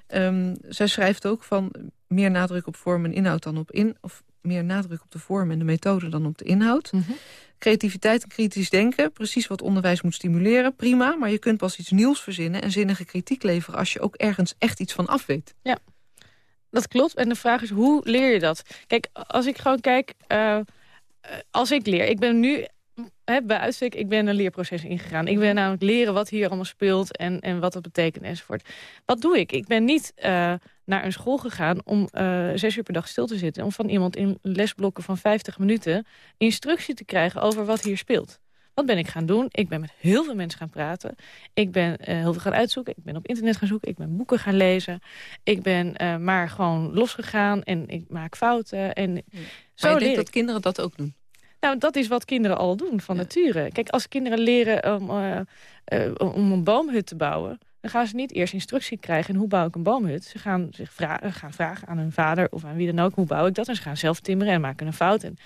C: Um, zij schrijft ook van meer nadruk op vorm en inhoud dan op in, of meer nadruk op de vorm en de methode dan op de inhoud. Mm -hmm. Creativiteit en kritisch denken, precies wat onderwijs moet stimuleren, prima. Maar je kunt pas iets nieuws verzinnen en zinnige kritiek leveren... als je ook ergens echt iets van af weet.
D: Ja, dat klopt. En de vraag is, hoe leer je dat? Kijk, als ik gewoon kijk... Uh, als ik leer, ik ben nu Bij uitstek, ik ben een leerproces ingegaan. Ik ben namelijk leren wat hier allemaal speelt en, en wat dat betekent enzovoort. Wat doe ik? Ik ben niet uh, naar een school gegaan om uh, zes uur per dag stil te zitten... om van iemand in lesblokken van 50 minuten instructie te krijgen over wat hier speelt. Wat ben ik gaan doen? Ik ben met heel veel mensen gaan praten. Ik ben uh, heel veel gaan uitzoeken. Ik ben op internet gaan zoeken. Ik ben boeken gaan lezen. Ik ben uh, maar gewoon losgegaan en ik maak fouten. En
C: ja. Zo maar je denkt dat kinderen dat ook doen?
D: Nou, dat is wat kinderen al doen van ja. nature. Kijk, als kinderen leren om, uh, uh, om een boomhut te bouwen... dan gaan ze niet eerst instructie krijgen in hoe bouw ik een boomhut. Ze gaan zich vragen, gaan vragen aan hun vader of aan wie dan ook... hoe bouw ik dat? En ze gaan zelf timmeren en maken een fout. En,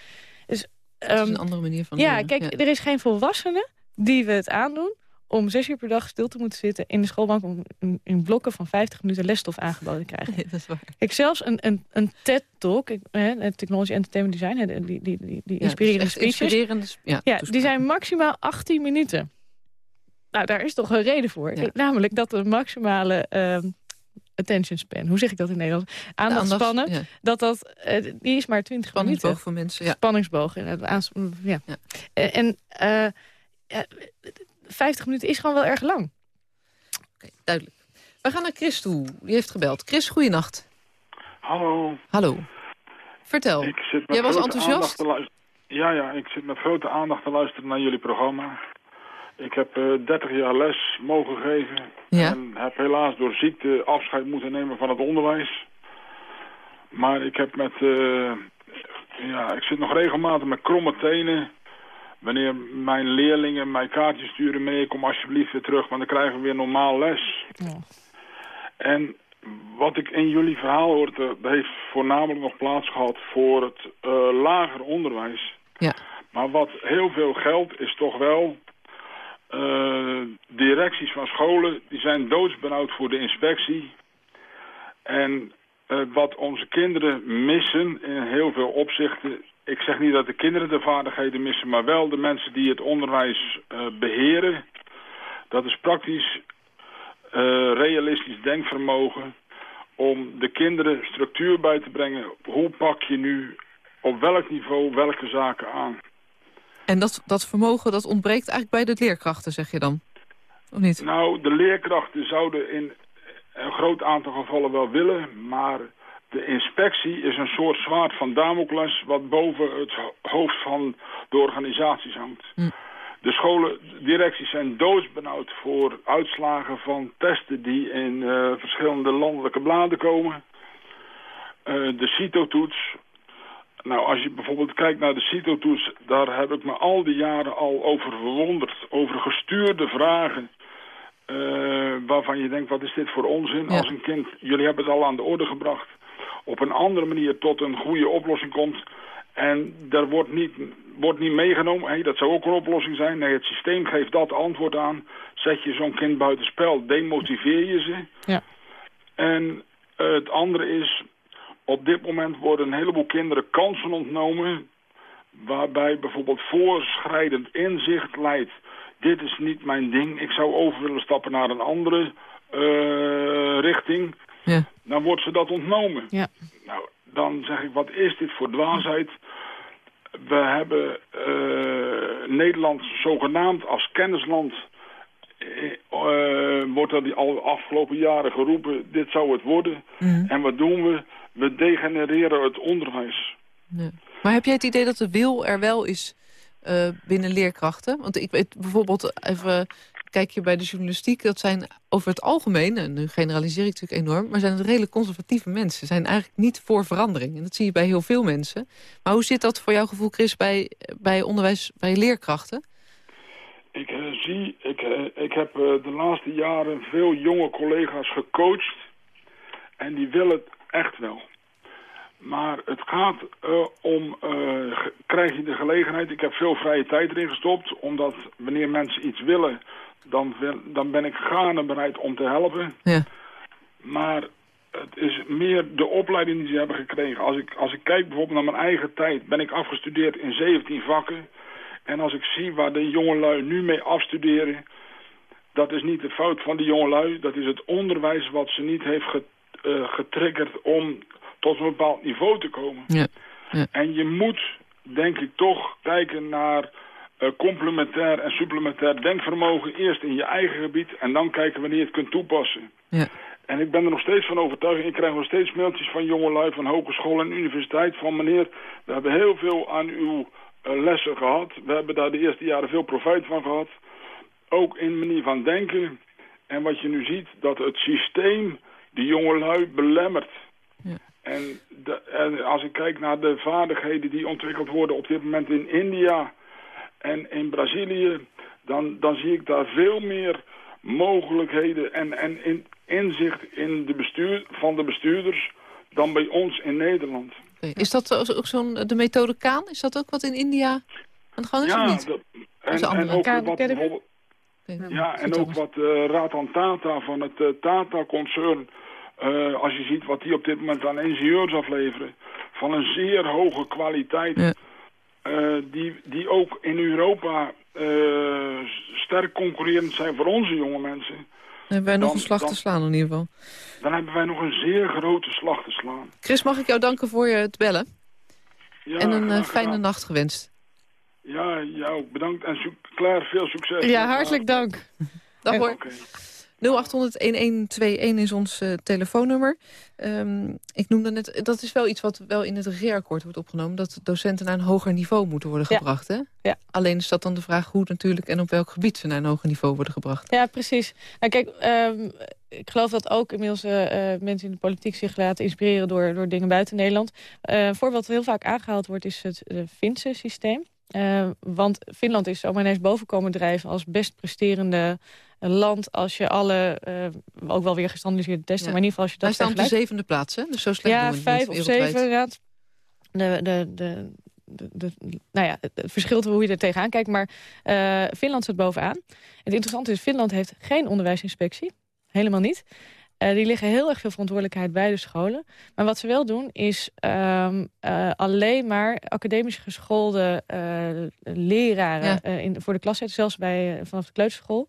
C: dus, um, dat is een ehm, andere manier van
D: Ja, leren. kijk, ja. er is geen volwassene die we het aandoen om zes uur per dag stil te moeten zitten in de schoolbank... om in blokken van 50 minuten lesstof aangeboden te krijgen.
C: Nee, dat is waar.
D: Ik zelfs een, een, een TED-talk, Technology Entertainment Design... die, die, die, die inspirerende
C: ja,
D: speeches,
C: inspirerende, ja,
D: ja, die zijn maximaal 18 minuten. Nou, daar is toch een reden voor. Ja. Namelijk dat de maximale... Uh, attention span, hoe zeg ik dat in Nederland? Aandachtspannen, ja. dat dat, uh, die is maar 20
C: minuten. voor mensen, ja.
D: Spanningsboog, ja. ja. ja. En uh, 50 minuten is gewoon wel erg lang.
C: Oké, okay, duidelijk. We gaan naar Chris toe. Die heeft gebeld. Chris, goeienacht.
G: Hallo.
C: Hallo. Vertel. Jij was enthousiast?
G: Ja, ja. Ik zit met grote aandacht te luisteren naar jullie programma. Ik heb uh, 30 jaar les mogen geven.
C: Ja.
G: En heb helaas door ziekte afscheid moeten nemen van het onderwijs. Maar ik heb met... Uh, ja, ik zit nog regelmatig met kromme tenen wanneer mijn leerlingen mij kaartjes sturen mee, kom alsjeblieft weer terug, want dan krijgen we weer normaal les. Ja. En wat ik in jullie verhaal hoorde, dat heeft voornamelijk nog plaats gehad voor het uh, lager onderwijs.
C: Ja.
G: Maar wat heel veel geldt is toch wel, uh, directies van scholen, die zijn doodsbenauwd voor de inspectie. En uh, wat onze kinderen missen in heel veel opzichten ik zeg niet dat de kinderen de vaardigheden missen, maar wel de mensen die het onderwijs uh, beheren. Dat is praktisch uh, realistisch denkvermogen om de kinderen structuur bij te brengen. Hoe pak je nu op welk niveau welke zaken aan?
C: En dat, dat vermogen dat ontbreekt eigenlijk bij de leerkrachten, zeg je dan? Of niet?
G: Nou, de leerkrachten zouden in een groot aantal gevallen wel willen, maar de inspectie is een soort zwaard van Damocles wat boven het hoofd van de organisaties hangt. Hm. De scholendirecties zijn doodsbenauwd voor uitslagen van testen die in uh, verschillende landelijke bladen komen. Uh, de CITO-toets. Nou, als je bijvoorbeeld kijkt naar de CITO-toets... daar heb ik me al die jaren al over verwonderd. Over gestuurde vragen. Uh, waarvan je denkt, wat is dit voor onzin? Als een kind, jullie hebben het al aan de orde gebracht... op een andere manier tot een goede oplossing komt... en daar wordt niet, wordt niet meegenomen. Hey, dat zou ook een oplossing zijn. Nee, het systeem geeft dat antwoord aan. Zet je zo'n kind buitenspel, demotiveer je ze.
D: Ja.
G: En uh, het andere is op dit moment worden een heleboel kinderen kansen ontnomen... waarbij bijvoorbeeld voorschrijdend inzicht leidt. Dit is niet mijn ding, ik zou over willen stappen naar een andere uh, richting.
C: Ja.
G: Dan wordt ze dat ontnomen.
D: Ja.
G: Nou, dan zeg ik, wat is dit voor dwaasheid? We hebben uh, Nederland zogenaamd als kennisland... Uh, wordt er die al afgelopen jaren geroepen, dit zou het worden.
C: Mm.
G: En wat doen we? we degenereren het onderwijs.
C: Ja. Maar heb jij het idee dat de wil er wel is uh, binnen leerkrachten? Want ik weet bijvoorbeeld, even kijk je bij de journalistiek... dat zijn over het algemeen, en nu generaliseer ik natuurlijk enorm... maar zijn het redelijk conservatieve mensen. zijn eigenlijk niet voor verandering. En dat zie je bij heel veel mensen. Maar hoe zit dat voor jouw gevoel, Chris, bij, bij onderwijs, bij leerkrachten?
G: Ik uh, zie, ik, uh, ik heb de laatste jaren veel jonge collega's gecoacht... en die willen echt wel. Maar het gaat om, uh, krijg je de gelegenheid, ik heb veel vrije tijd erin gestopt, omdat wanneer mensen iets willen, dan, dan ben ik gaande bereid om te helpen.
C: Ja.
G: Maar het is meer de opleiding die ze hebben gekregen. Als ik, als ik kijk bijvoorbeeld naar mijn eigen tijd, ben ik afgestudeerd in 17 vakken. En als ik zie waar de jongelui nu mee afstuderen, dat is niet de fout van die jongelui. Dat is het onderwijs wat ze niet heeft get, uh, getriggerd om tot een bepaald niveau te komen.
C: Ja. Ja.
G: En je moet, denk ik, toch kijken naar complementair en supplementair denkvermogen. Eerst in je eigen gebied en dan kijken wanneer je het kunt toepassen.
C: Ja.
G: En ik ben er nog steeds van overtuigd. Ik krijg nog steeds mailtjes van jongelui van hogeschool en universiteit. Van meneer, we hebben heel veel aan uw uh, lessen gehad. We hebben daar de eerste jaren veel profijt van gehad. Ook in manier van denken. En wat je nu ziet, dat het systeem die jongelui belemmert.
C: Ja.
G: En, de, en, als ik kijk naar de vaardigheden die ontwikkeld worden op dit moment in India en in Brazilië, dan, dan zie ik daar veel meer mogelijkheden en, en in, inzicht in de bestuur, van de bestuurders dan bij ons in Nederland.
C: Is dat ook zo'n de methode Kaan? Is dat ook wat in India aan de gang is
G: ja,
C: of niet?
G: En, en ook
D: Kaan,
G: wat bijvoorbeeld... Ja, en ook wat uh, Ratan Tata van het uh, Tata-concern... Uh, als je ziet wat die op dit moment aan ingenieurs afleveren... van een zeer hoge kwaliteit...
C: Ja.
G: Uh, die, die ook in Europa uh, sterk concurrerend zijn voor onze jonge mensen.
C: Dan hebben wij nog
G: Dan-
C: een slag
G: dan-
C: te slaan in ieder geval.
G: Dan hebben wij nog een zeer grote slag te slaan.
C: Chris, mag ik jou danken voor je het bellen?
G: Ja,
C: en een eh, fijne
G: gedaan.
C: nacht gewenst.
G: Ja, jou bedankt. En Claire, veel succes.
D: Ja, hartelijk dank.
C: Dag hoor.
G: Oké.
C: 0800-1121 is ons eh, telefoonnummer. Ehm, ik noemde net, dat is wel iets wat wel in het regeerakkoord wordt opgenomen... dat docenten naar een hoger niveau moeten worden
D: Ja.
C: gebracht. Hè?
D: Ja.
C: Alleen is dat dan de vraag hoe natuurlijk en op welk gebied ze naar een hoger niveau worden gebracht.
D: Ja, precies. Nou, kijk, ehm, ik geloof dat ook inmiddels eh, eh, mensen in de politiek zich laten inspireren door, door dingen buiten Nederland. Een voorbeeld dat heel vaak aangehaald wordt is het Finse systeem. Want Finland is zomaar ineens boven komen drijven als best presterende land als je alle, eh, ook wel weer gestandardiseerde testen,
C: Ja.
D: maar in ieder geval als je dat
C: staan op de zevende plaats, hè? dus zo slecht
D: Ja, vijf of zeven inderdaad. De, de, de, de, de- nou ja, het, verschilt hoe je er tegenaan kijkt. Maar eh, Finland zit bovenaan. Het interessante is, Finland heeft geen onderwijsinspectie. Helemaal niet. Eh, die liggen heel erg veel verantwoordelijkheid bij de scholen. Maar wat ze wel doen, is ehm, eh, alleen maar academisch geschoolde leraren
C: Ja.
D: in, voor de klas zetten. Zelfs bij, vanaf de kleuterschool.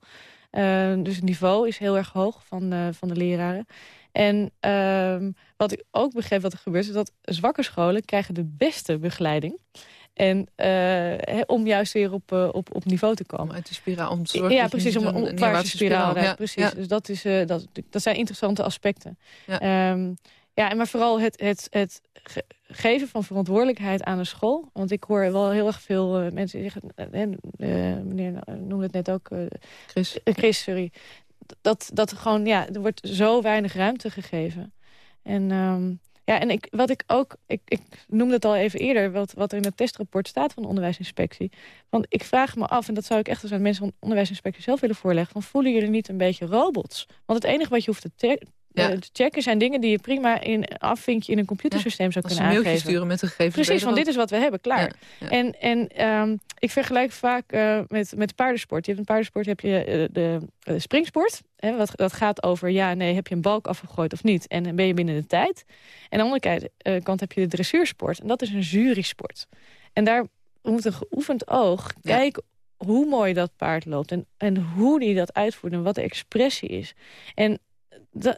D: Eh, dus het niveau is heel erg hoog van, eh, van de leraren. En ehm, wat ik ook begreep wat er gebeurt... is dat zwakke scholen krijgen de beste begeleiding. En eh, om juist weer op, eh, op, op niveau te
C: Om
D: komen.
C: uit die spiraal om te zorgen
D: Ja, precies, om een spiraal.
C: Ja,
D: Ja, precies.
C: ja.
D: Dus dat, is, eh, dat, dat zijn interessante aspecten.
C: Ja.
D: Ehm, ja, en maar vooral het, het, het ge- geven van verantwoordelijkheid aan de school. Want ik hoor wel heel erg veel eh, mensen zeggen... eh, eh, meneer eh, noemde het net ook,
C: Chris.
D: Chris, sorry. Dat, dat er gewoon, ja, er wordt zo weinig ruimte gegeven. En ehm, Ja, en ik, wat ik ook, ik, ik noemde het al even eerder, wat, wat er in het testrapport staat van de onderwijsinspectie. Want ik vraag me af, en dat zou ik echt eens aan mensen van de onderwijsinspectie zelf willen voorleggen, van voelen jullie niet een beetje robots? Want het enige wat je hoeft te, ja. te checken zijn dingen die je prima in afvinkje in een computersysteem zou kunnen aangeven.
C: Als sturen met de gegevens.
D: Precies, want dit is wat we hebben, klaar. En, en um, ik vergelijk vaak uh, met, met paardensport. Je hebt een paardensport, heb je uh, de springsport. Hè, wat, dat gaat over, ja, nee, heb je een balk afgegooid of niet? En ben je binnen de tijd? En aan de andere kant, kant heb je de dressuursport. En dat is een jurysport. En daar moet een geoefend oog kijken hoe mooi dat paard loopt en, en hoe die dat uitvoert en wat de expressie is. En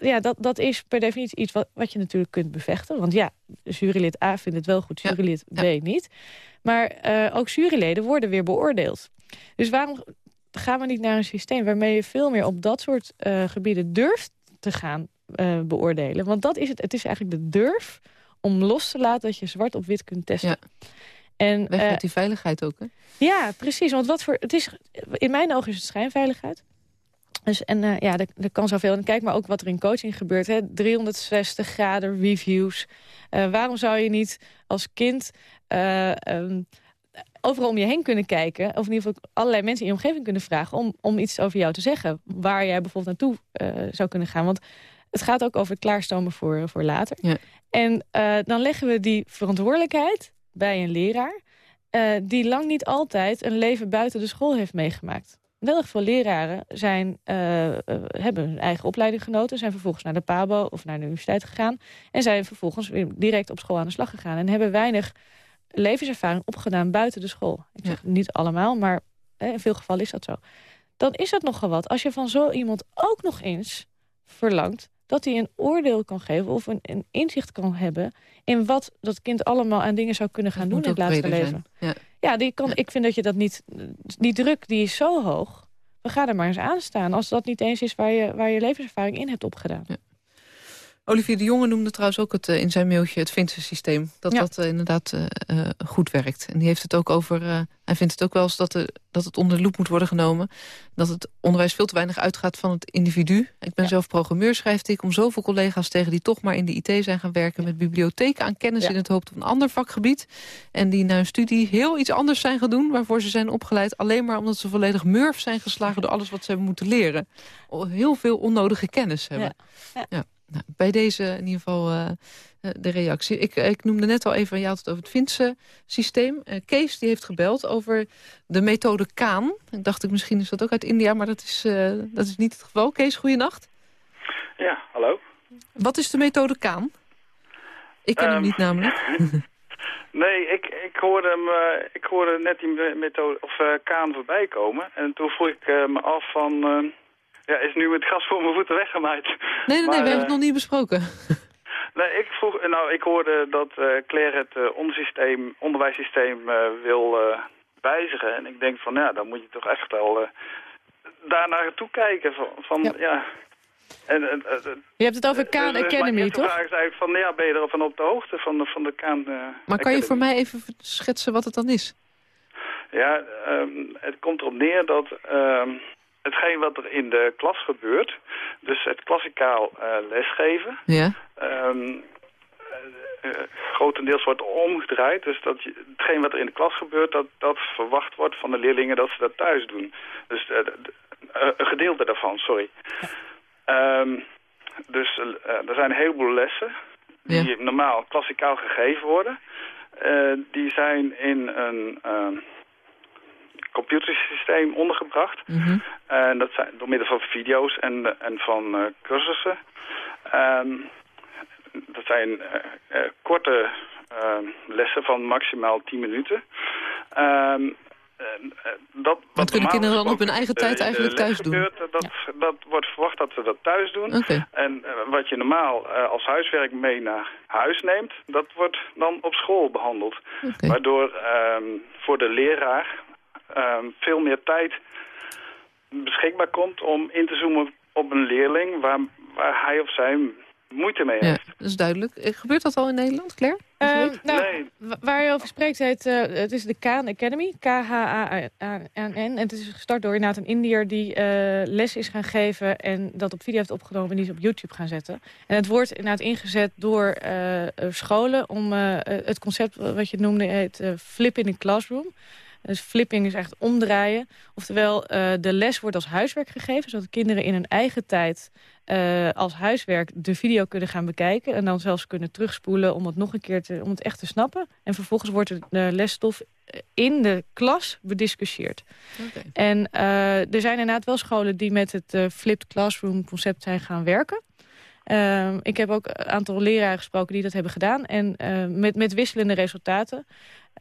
D: ja, dat, dat is per definitie iets wat, wat je natuurlijk kunt bevechten. Want ja, jurylid A vindt het wel goed, jurylid B niet. Maar uh, ook juryleden worden weer beoordeeld. Dus waarom gaan we niet naar een systeem... waarmee je veel meer op dat soort uh, gebieden durft te gaan uh, beoordelen? Want dat is het. Het is eigenlijk de durf om los te laten... dat je zwart op wit kunt testen. Ja.
C: En, Weg met die veiligheid ook, hè?
D: Ja, precies. Want wat voor, het is, in mijn ogen is het schijnveiligheid. Dus, en uh, ja, er, kan zoveel. En kijk maar ook wat er in coaching gebeurt. Hè? 360 graden reviews. Uh, waarom zou je niet als kind uh, um, overal om je heen kunnen kijken... of in ieder geval allerlei mensen in je omgeving kunnen vragen... om, om iets over jou te zeggen. Waar jij bijvoorbeeld naartoe zou kunnen gaan. Want het gaat ook over het klaarstomen voor, voor later. Ja. En dan leggen we die verantwoordelijkheid bij een leraar... die lang niet altijd een leven buiten de school heeft meegemaakt erg veel leraren zijn, uh, hebben hun eigen opleiding genoten... zijn vervolgens naar de PABO of naar de universiteit gegaan... en zijn vervolgens weer direct op school aan de slag gegaan... en hebben weinig levenservaring opgedaan buiten de school. Ik zeg niet allemaal, maar in veel gevallen is dat zo. Dan is dat nogal wat. Als je van zo iemand ook nog eens verlangt... dat hij een oordeel kan geven of een, een inzicht kan hebben... in wat dat kind allemaal aan dingen zou kunnen gaan doen in het laatste leven. Ja. Ja, die kan, ik vind dat je dat niet... Die druk die is zo hoog. We gaan er maar eens aan staan. Als dat niet eens is waar je, waar je levenservaring in hebt opgedaan. Ja.
C: Olivier de Jonge noemde trouwens ook het, uh, in zijn mailtje het Finse systeem. Dat dat uh, inderdaad uh, goed werkt. En die heeft het ook over... hij vindt het ook wel eens dat, de, dat het onder de loep moet worden genomen. Dat het onderwijs veel te weinig uitgaat van het individu. Ik ben zelf programmeur, schrijft ik, om zoveel collega's tegen... die toch maar in de IT zijn gaan werken met bibliotheken aan kennis... in het hoofd van een ander vakgebied. En die na een studie heel iets anders zijn gaan doen... waarvoor ze zijn opgeleid alleen maar omdat ze volledig murf zijn geslagen... door alles wat ze hebben moeten leren. Heel veel onnodige kennis hebben. ja. Nou, bij deze in ieder geval uh, de reactie. Ik, ik noemde net al even, je had het over het Finse systeem. Uh, Kees die heeft gebeld over de methode Kaan. Ik dacht ik, misschien is dat ook uit India, maar dat is, uh, dat is niet het geval. Kees, goeienacht.
H: Ja, hallo.
C: Wat is de methode Kaan? Ik ken um, hem niet namelijk.
H: nee, ik, ik, hoorde hem, ik hoorde net die methode, of Kaan voorbij komen. En toen vroeg ik me af van ja, is nu het gas voor mijn voeten weggemaaid.
C: Nee, nee, nee, we hebben het nog niet besproken.
H: Nee, ik, vroeg, nou, ik hoorde dat uh, Claire het uh, ondersysteem, onderwijssysteem uh, wil wijzigen. En ik denk van, ja, dan moet je toch echt wel daar naartoe kijken. Van, van ja. ja. En,
D: je hebt het over Kaan dus, Academy, toch? De
H: vraag is eigenlijk van, ja, ben je er van op de hoogte van de, van de Kaan
C: Maar kan je voor mij even schetsen wat het dan is?
H: Ja, um, het komt erop neer dat... Uh, hetgeen wat er in de klas gebeurt, dus het klassikaal uh, lesgeven, ja. Um, uh, grotendeels wordt omgedraaid. Dus dat je, hetgeen wat er in de klas gebeurt, dat, dat verwacht wordt van de leerlingen dat ze dat thuis doen. Dus een gedeelte daarvan, sorry. Um, dus er zijn een heleboel lessen die normaal klassikaal gegeven worden. die zijn in een computersysteem ondergebracht. Mhm. En dat zijn door middel van video's en, en van uh, cursussen. Um, dat zijn uh, uh, korte lessen van maximaal 10 minuten. Um,
C: dat, wat kunnen kinderen dan op hun eigen tijd eigenlijk thuis doen?
H: Gebeurt, dat, dat wordt verwacht dat ze dat thuis doen. Okay. En wat je normaal als huiswerk mee naar huis neemt, dat wordt dan op school behandeld. Okay. Waardoor um, voor de leraar veel meer tijd beschikbaar komt om in te zoomen op een leerling waar, waar hij of zij moeite mee heeft.
C: Ja, dat is duidelijk. Eh, gebeurt dat al in Nederland, Claire?
D: Uh, nou, nee. Waar je over spreekt, heet, uh, het is de Khan Academy, K-H-A-N-N. En het is gestart door inderdaad een Indiër die uh, les is gaan geven... en dat op video heeft opgenomen en die is op YouTube gaan zetten. En het wordt inderdaad ingezet door scholen om het concept wat je noemde... heet flip in the classroom... Dus flipping is echt omdraaien. Oftewel, uh, de les wordt als huiswerk gegeven... zodat kinderen in hun eigen tijd uh, als huiswerk de video kunnen gaan bekijken... en dan zelfs kunnen terugspoelen om het nog een keer te, om het echt te snappen. En vervolgens wordt de lesstof in de klas bediscussieerd. Okay. En uh, er zijn inderdaad wel scholen die met het uh, flipped classroom concept zijn gaan werken. Uh, ik heb ook een aantal leraren gesproken die dat hebben gedaan. En met, met wisselende resultaten.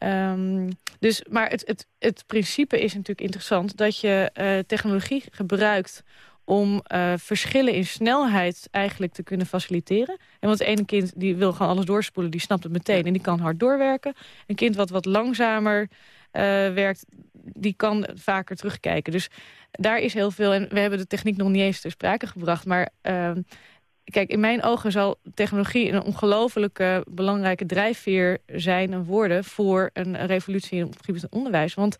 D: Um, dus, maar het, het, het principe is natuurlijk interessant... dat je uh, technologie gebruikt om uh, verschillen in snelheid eigenlijk te kunnen faciliteren. En want het ene kind die wil gewoon alles doorspoelen, die snapt het meteen en die kan hard doorwerken. Een kind wat wat langzamer uh, werkt, die kan vaker terugkijken. Dus daar is heel veel, en we hebben de techniek nog niet eens ter sprake gebracht, maar... Uh, kijk, in mijn ogen zal technologie een ongelofelijke belangrijke drijfveer zijn en worden voor een revolutie op het gebied van onderwijs. Want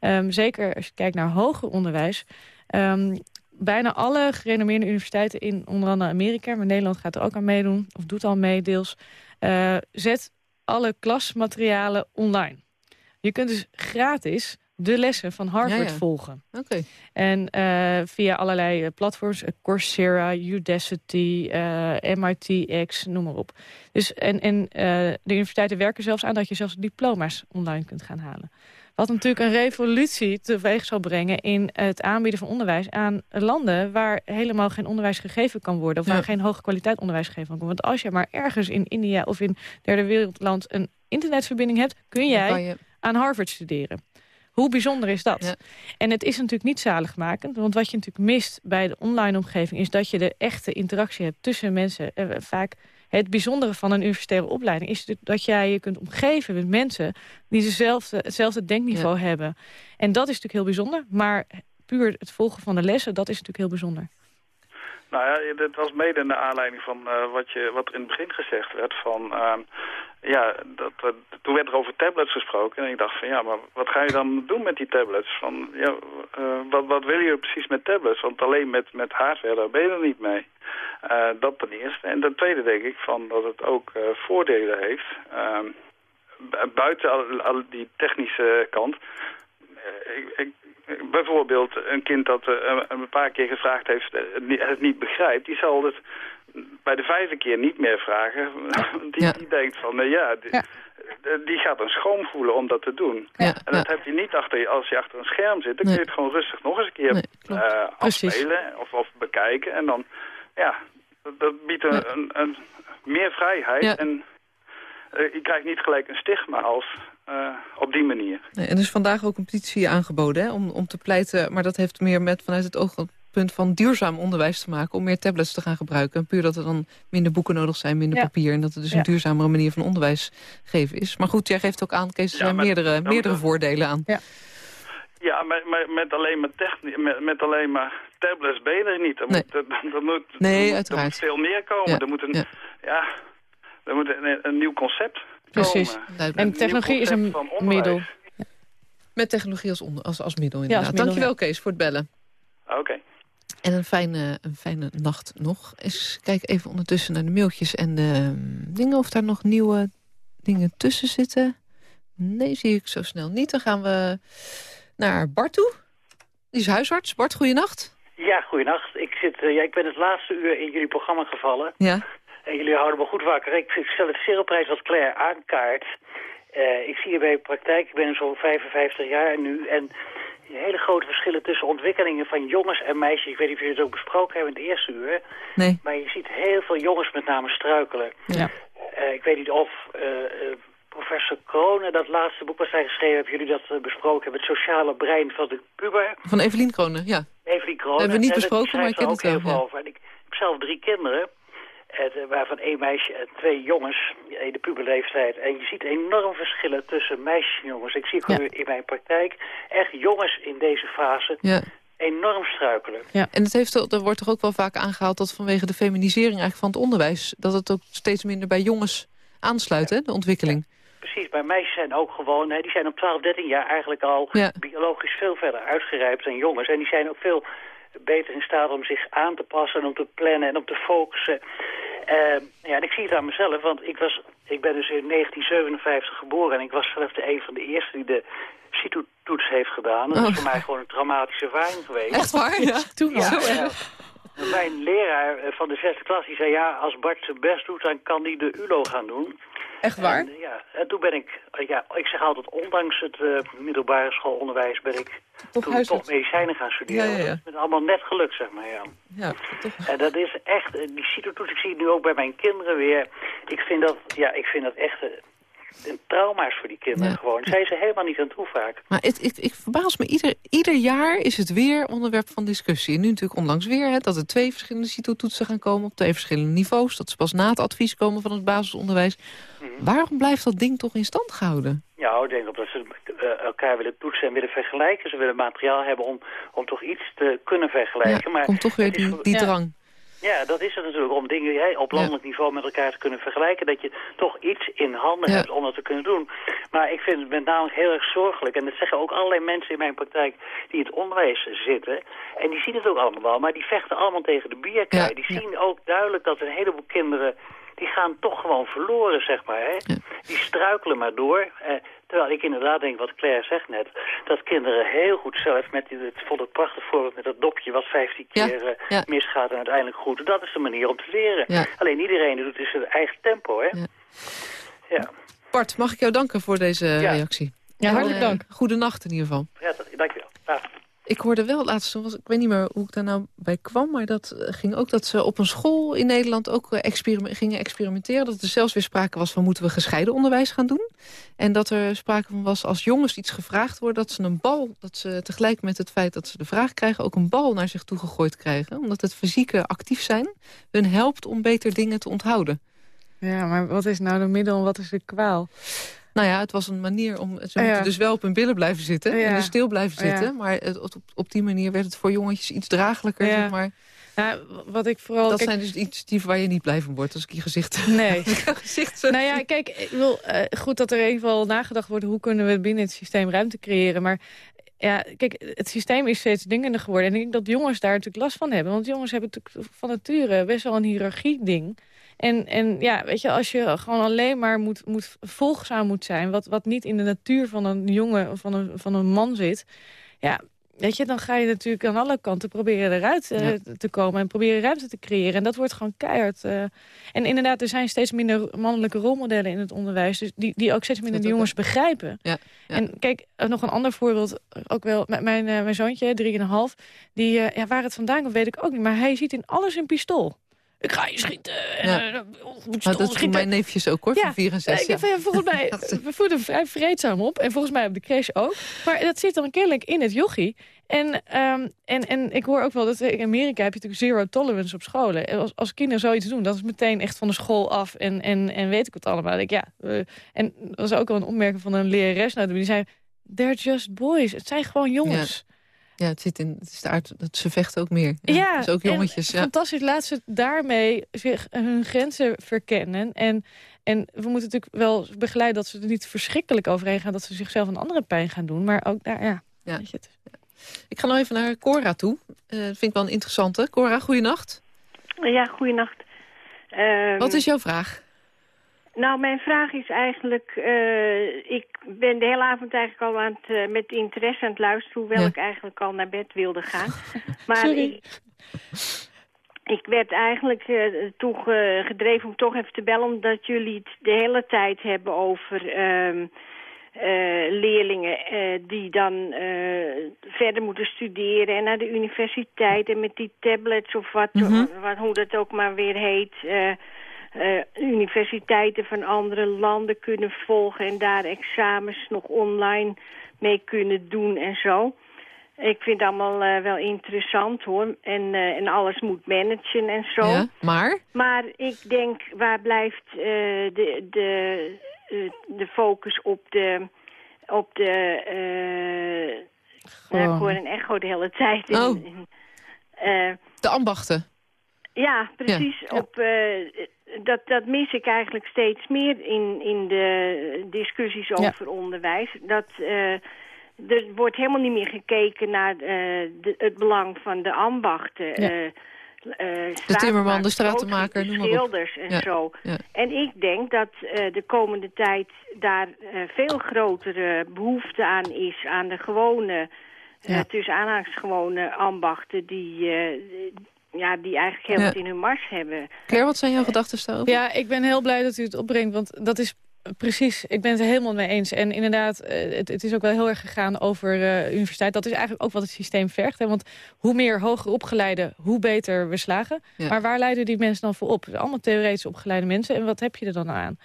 D: um, zeker als je kijkt naar hoger onderwijs, um, bijna alle gerenommeerde universiteiten in onder andere Amerika... maar Nederland gaat er ook aan meedoen, of doet al mee deels... Uh, zet alle klasmaterialen online. Je kunt dus gratis de lessen van Harvard volgen.
C: Okay.
D: En uh, via allerlei platforms, Coursera, Udacity, uh, MITx, noem maar op. Dus, en en de universiteiten werken zelfs aan dat je zelfs diploma's online kunt gaan halen. Wat natuurlijk een revolutie teweeg zal brengen in het aanbieden van onderwijs aan landen waar helemaal geen onderwijs gegeven kan worden. Of waar geen hoge kwaliteit onderwijs gegeven kan worden. Want als je maar ergens in India of in derde wereldland een internetverbinding hebt, kun jij aan Harvard studeren. Hoe bijzonder is dat? En het is natuurlijk niet zaligmakend. Want wat je natuurlijk mist bij de online omgeving... is dat je de echte interactie hebt tussen mensen. Uh, vaak het bijzondere van een universitaire opleiding... is dat jij je kunt omgeven met mensen... die dezelfde, hetzelfde denkniveau hebben. En dat is natuurlijk heel bijzonder. Maar puur het volgen van de lessen, dat is natuurlijk heel bijzonder.
H: Nou ja, dat was mede naar aanleiding van uh, wat, je, wat in het begin gezegd werd. Van, uh, ja, dat, toen werd er over tablets gesproken. En ik dacht van ja, maar wat ga je dan doen met die tablets? Van, ja, uh, wat, wat wil je precies met tablets? Want alleen met, met hardware, daar ben je er niet mee. Uh, dat ten eerste. En ten tweede denk ik van dat het ook voordelen heeft. Ehm, buiten al, die technische kant. Ik, bijvoorbeeld een kind dat uh, een paar keer gevraagd heeft het niet begrijpt, die zal het bij de vijfde keer niet meer vragen. die, ja. die denkt van, uh, ja, die, ja. die, gaat een schoon voelen om dat te doen. Ja. En dat heb je niet achter, als je achter een scherm zit, dan nee. kun je het gewoon rustig nog eens een keer nee, uh, afspelen of, of bekijken. En dan, ja, dat, dat biedt een, een, een, meer vrijheid en je krijgt niet gelijk een stigma als uh, op die manier.
C: Nee, en er is vandaag ook een petitie aangeboden hè, om, om te pleiten... maar dat heeft meer met vanuit het oogpunt van duurzaam onderwijs te maken... om meer tablets te gaan gebruiken. En puur dat er dan minder boeken nodig zijn, minder ja. papier... en dat het dus ja. een duurzamere manier van onderwijs geven is. Maar goed, jij geeft ook aan, Kees, er zijn meerdere, meerdere voordelen aan.
H: Ja. Ja, met, met, met, alleen maar met, met alleen maar tablets ben je er niet. Er
C: nee.
H: moet, er, er moet,
C: nee,
H: er, er moet veel meer komen. Er moet een, ja. er moet een, een nieuw concept
D: Precies.
H: Komen.
D: En technologie is een middel.
C: Ja. Met technologie als, onder, als, als middel inderdaad. Ja, als middel, Dankjewel ja. Kees voor het bellen.
H: Oké. Okay.
C: En een fijne, een fijne nacht nog. Eens kijk even ondertussen naar de mailtjes en de dingen. Of daar nog nieuwe dingen tussen zitten. Nee, zie ik zo snel niet. Dan gaan we naar Bart toe. Die is huisarts. Bart, goeienacht.
I: Ja, goeienacht. Ik, zit, uh, ja, ik ben het laatste uur in jullie programma gevallen.
C: Ja.
I: En jullie houden me goed wakker. Ik, ik stel het zeer op prijs wat Claire aankaart. Uh, ik zie hier bij de praktijk, ik ben zo'n 55 jaar nu... en hele grote verschillen tussen ontwikkelingen van jongens en meisjes. Ik weet niet of jullie het ook besproken hebben in het eerste uur.
C: Nee.
I: Maar je ziet heel veel jongens met name struikelen.
C: Ja.
I: Uh, ik weet niet of uh, professor Kronen, dat laatste boek wat zij geschreven hebben... jullie dat besproken hebben, het sociale brein van de puber.
C: Van Evelien Kronen, ja.
I: Evelien Kronen.
C: hebben we niet besproken, maar ik ken het wel.
I: Ja. Over. En ik heb zelf drie kinderen... Het, waarvan één meisje en twee jongens in de puberleeftijd. En je ziet enorm verschillen tussen meisjes en jongens. Ik zie ja. in mijn praktijk echt jongens in deze fase
C: ja.
E: enorm struikelen.
C: Ja, en het heeft, er wordt toch ook wel vaak aangehaald dat vanwege de feminisering eigenlijk van het onderwijs... dat het ook steeds minder bij jongens aansluit, hè, de ontwikkeling.
E: Precies, bij meisjes zijn ook gewoon, hè, die zijn op 12, 13 jaar eigenlijk al biologisch veel verder uitgerijpt dan jongens. En die zijn ook veel beter in staat om zich aan te passen en om te plannen en om te focussen. Uh, ja, en ik zie het aan mezelf, want ik, was, ik ben dus in 1957 geboren en ik was zelf de een van de eerste die de CITO-toets heeft gedaan. Dat is oh. voor mij gewoon een traumatische ervaring geweest.
C: Echt waar? Ja, toen ja, ja.
E: Mijn leraar eh, van de zesde klas die zei, ja, als Bart zijn best doet, dan kan hij de ULO gaan doen.
C: Echt waar?
E: En, ja, en toen ben ik, ja, ik zeg altijd, ondanks het uh, middelbare schoolonderwijs ben ik toch toen toch medicijnen gaan studeren. Ja, ja, ja. Dat is allemaal net gelukt, zeg maar, ja.
C: ja toch.
E: En dat is echt, eh, die cytotoets, ik zie het nu ook bij mijn kinderen weer. Ik vind dat, ja, ik vind dat echt trauma's voor die kinderen ja. gewoon. Zijn ze helemaal niet aan toe vaak.
C: Maar het, ik, ik verbaas me, ieder, ieder jaar is het weer onderwerp van discussie. En nu natuurlijk onlangs weer hè, dat er twee verschillende CITO-toetsen gaan komen... op twee verschillende niveaus, dat ze pas na het advies komen van het basisonderwijs. Mhm. Waarom blijft dat ding toch in stand gehouden?
E: Ja, ik denk dat ze uh, elkaar willen toetsen en willen vergelijken. Ze willen materiaal hebben om, om toch iets te kunnen vergelijken.
C: Ja, maar komt toch weer die, die drang.
E: Ja, dat is het natuurlijk. Om dingen op landelijk niveau met elkaar te kunnen vergelijken. Dat je toch iets in handen hebt om dat te kunnen doen. Maar ik vind het met name heel erg zorgelijk. En dat zeggen ook allerlei mensen in mijn praktijk die in het onderwijs zitten. En die zien het ook allemaal wel. Maar die vechten allemaal tegen de bierkaai. die zien ook duidelijk dat een heleboel kinderen die gaan toch gewoon verloren, zeg maar. Hè? Die struikelen maar door. Eh, Terwijl ik inderdaad denk, wat Claire zegt net... dat kinderen heel goed zelf, met die, het vond het prachtig voorbeeld met dat dopje... wat 15 keer uh, misgaat en uiteindelijk goed. Dat is de manier om te leren. Alleen iedereen doet het in zijn eigen tempo, hè.
C: Ja. Bart, mag ik jou danken voor deze reactie?
D: Ja, hartelijk dank.
C: Goede nacht in ieder geval.
E: Ja, dank je wel.
C: Ik hoorde wel laatst, was, ik weet niet meer hoe ik daar nou bij kwam... maar dat eh, ging ook dat ze op een school in Nederland ook eh, gingen experimenteren. Dat er zelfs weer sprake was van moeten we gescheiden onderwijs gaan doen. En dat er sprake van was als jongens iets gevraagd worden... dat ze een bal, dat ze tegelijk met het feit dat ze de vraag krijgen... ook een bal naar zich toe gegooid krijgen. Omdat het fysieke actief zijn hun helpt om beter dingen te onthouden.
D: Ja, maar wat is nou de middel en wat is de kwaal?
C: Nou ja, het was een manier om... Ze moeten dus wel op hun billen blijven zitten. En dus stil blijven zitten. Maar op, op, die manier werd het voor jongetjes iets dragelijker. Zeg maar.
D: Ja, wat ik vooral...
C: Dat zijn dus initiatieven waar je niet blij van wordt als ik je gezicht...
D: Nee. gezicht nou ja, kijk, ik wil uh, goed dat er even nagedacht wordt... hoe kunnen we binnen het systeem ruimte creëren. Maar ja, kijk, het systeem is steeds dingender geworden. En ik denk dat jongens daar natuurlijk last van hebben. Want jongens hebben natuurlijk van nature best wel een hiërarchie-ding. En, en ja, weet je, als je gewoon alleen maar moet, moet volgzaam moet zijn... Wat, wat niet in de natuur van een jongen of van een, van een man zit... ja, weet je, dan ga je natuurlijk aan alle kanten proberen eruit uh, te komen... en proberen ruimte te creëren. En dat wordt gewoon keihard. Uh, en inderdaad, er zijn steeds minder mannelijke rolmodellen in het onderwijs... Dus die, die ook steeds minder de jongens begrijpen. Ja, En kijk, uh, nog een ander voorbeeld, ook wel... met mijn, mijn zoontje, drieënhalf, die, ja, waar het vandaan komt, weet ik ook niet... maar hij ziet in alles een pistool ik ga je schieten. En, ja.
C: uh, dat doen mijn neefjes ook hoor, ja. van 4 en 6.
D: Ja. Ja, volgens mij, we voeden vrij vreedzaam op. En volgens mij op de crash ook. Maar dat zit dan kennelijk in het jochie. En, um, en, en ik hoor ook wel dat in Amerika heb je natuurlijk zero tolerance op scholen. Als, als kinderen zoiets doen, dat is meteen echt van de school af. En, en, en weet ik het allemaal. Ik, ja, uh, en dat was ook wel een opmerking van een lerares. Nou, die zei, they're just boys. Het zijn gewoon jongens.
C: Ja, het zit in het is de aard, dat ze vechten ook meer. Ja, dus ook jongetjes. Ja.
D: Fantastisch, laat ze daarmee zich hun grenzen verkennen. En, en we moeten natuurlijk wel begeleiden dat ze er niet verschrikkelijk overheen gaan... dat ze zichzelf een andere pijn gaan doen. Maar ook daar, ja. ja. Weet je het.
C: Ik ga nog even naar Cora toe. Uh, dat vind ik wel een interessante. Cora, goeienacht.
J: Ja, goeienacht.
C: Um, Wat is jouw vraag?
J: Nou, mijn vraag is eigenlijk... Uh, ik ben de hele avond eigenlijk al aan het, uh, met interesse aan het luisteren... hoewel ja. ik eigenlijk al naar bed wilde gaan. Maar
D: Sorry.
J: Ik, ik werd eigenlijk uh, toch gedreven om toch even te bellen... omdat jullie het de hele tijd hebben over... Uh, leerlingen die dan verder moeten studeren... en naar de universiteit en met die tablets of wat, mm -hmm. wat hoe dat ook maar weer heet uh, universiteiten van andere landen kunnen volgen... en daar examens nog online mee kunnen doen en zo. Ik vind het allemaal uh, wel interessant hoor. En, uh, en alles moet managen en zo.
C: Ja, maar?
J: Maar ik denk, waar blijft de, de, de focus op de, op de ik hoor een echo de hele tijd. In,
C: oh. de ambachten?
J: Ja, precies. Op, dat, dat mis ik eigenlijk steeds meer in, in de discussies over onderwijs. Dat er wordt helemaal niet meer gekeken naar de, het belang van de ambachten.
C: Uh, de timmerman, de stratenmaker,
J: noem maar schilders en zo. En ik denk dat uh, de komende tijd daar uh, veel grotere behoefte aan is... aan de gewone, ja. tussen aanhalingsgewone gewone ambachten... die, ja, die eigenlijk heel wat in hun mars hebben.
C: Claire, wat zijn jouw gedachten daarover?
D: Ja, ik ben heel blij dat u het opbrengt, want dat is Precies, ik ben het er helemaal mee eens. En inderdaad, eh, het, het is ook wel heel erg gegaan over uh, universiteit. Dat is eigenlijk ook wat het systeem vergt. Hè? Want hoe meer hoger opgeleide, hoe beter we slagen. Maar waar leiden die mensen dan voor op? Allemaal theoretisch opgeleide mensen. En wat heb je er dan aan?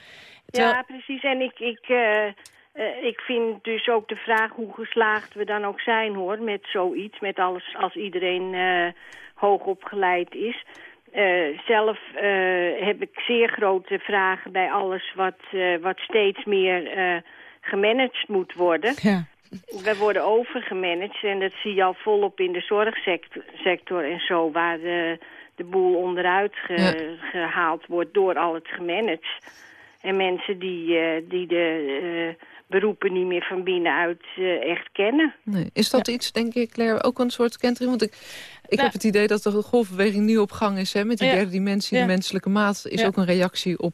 J: Ja, precies. En ik, ik, uh, ik vind dus ook de vraag hoe geslaagd we dan ook zijn, hoor. Met zoiets, met alles als iedereen hoog opgeleid is... Uh, zelf uh, heb ik zeer grote vragen bij alles wat, uh, wat steeds meer gemanaged moet worden. Ja. We worden overgemanaged en dat zie je al volop in de zorgsector en zo... waar de, de boel onderuit ge, gehaald wordt door al het gemanaged. En mensen die, die de beroepen niet meer van binnenuit echt kennen.
C: Nee. Is dat iets, denk ik, Claire, ook een soort kentering? Want ik, ik nou, heb het idee dat de golfbeweging nu op gang is. Hè, met die derde dimensie, de menselijke maat... is ook een reactie op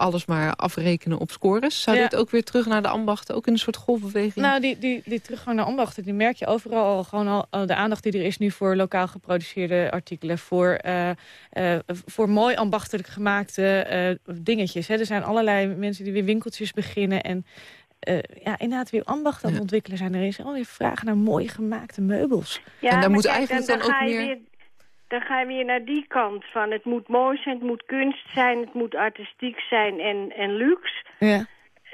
C: alles maar afrekenen op scores. Zou dit ook weer terug naar de ambachten, ook in een soort golfbeweging?
D: Nou, die, die, die teruggang naar ambachten, die merk je overal al. Gewoon al, de aandacht die er is nu voor lokaal geproduceerde artikelen. Voor, uh, uh, voor mooi ambachtelijk gemaakte dingetjes. Hè. Er zijn allerlei mensen die weer winkeltjes beginnen. En uh, ja, inderdaad weer ambacht aan het ontwikkelen zijn. Er is alweer vragen naar mooi gemaakte meubels.
J: Ja, en daar moet eigenlijk dan, dan, ook meer... Weer, dan ga je weer naar die kant van het moet mooi zijn, het moet kunst zijn, het moet artistiek zijn en, en luxe. Ja.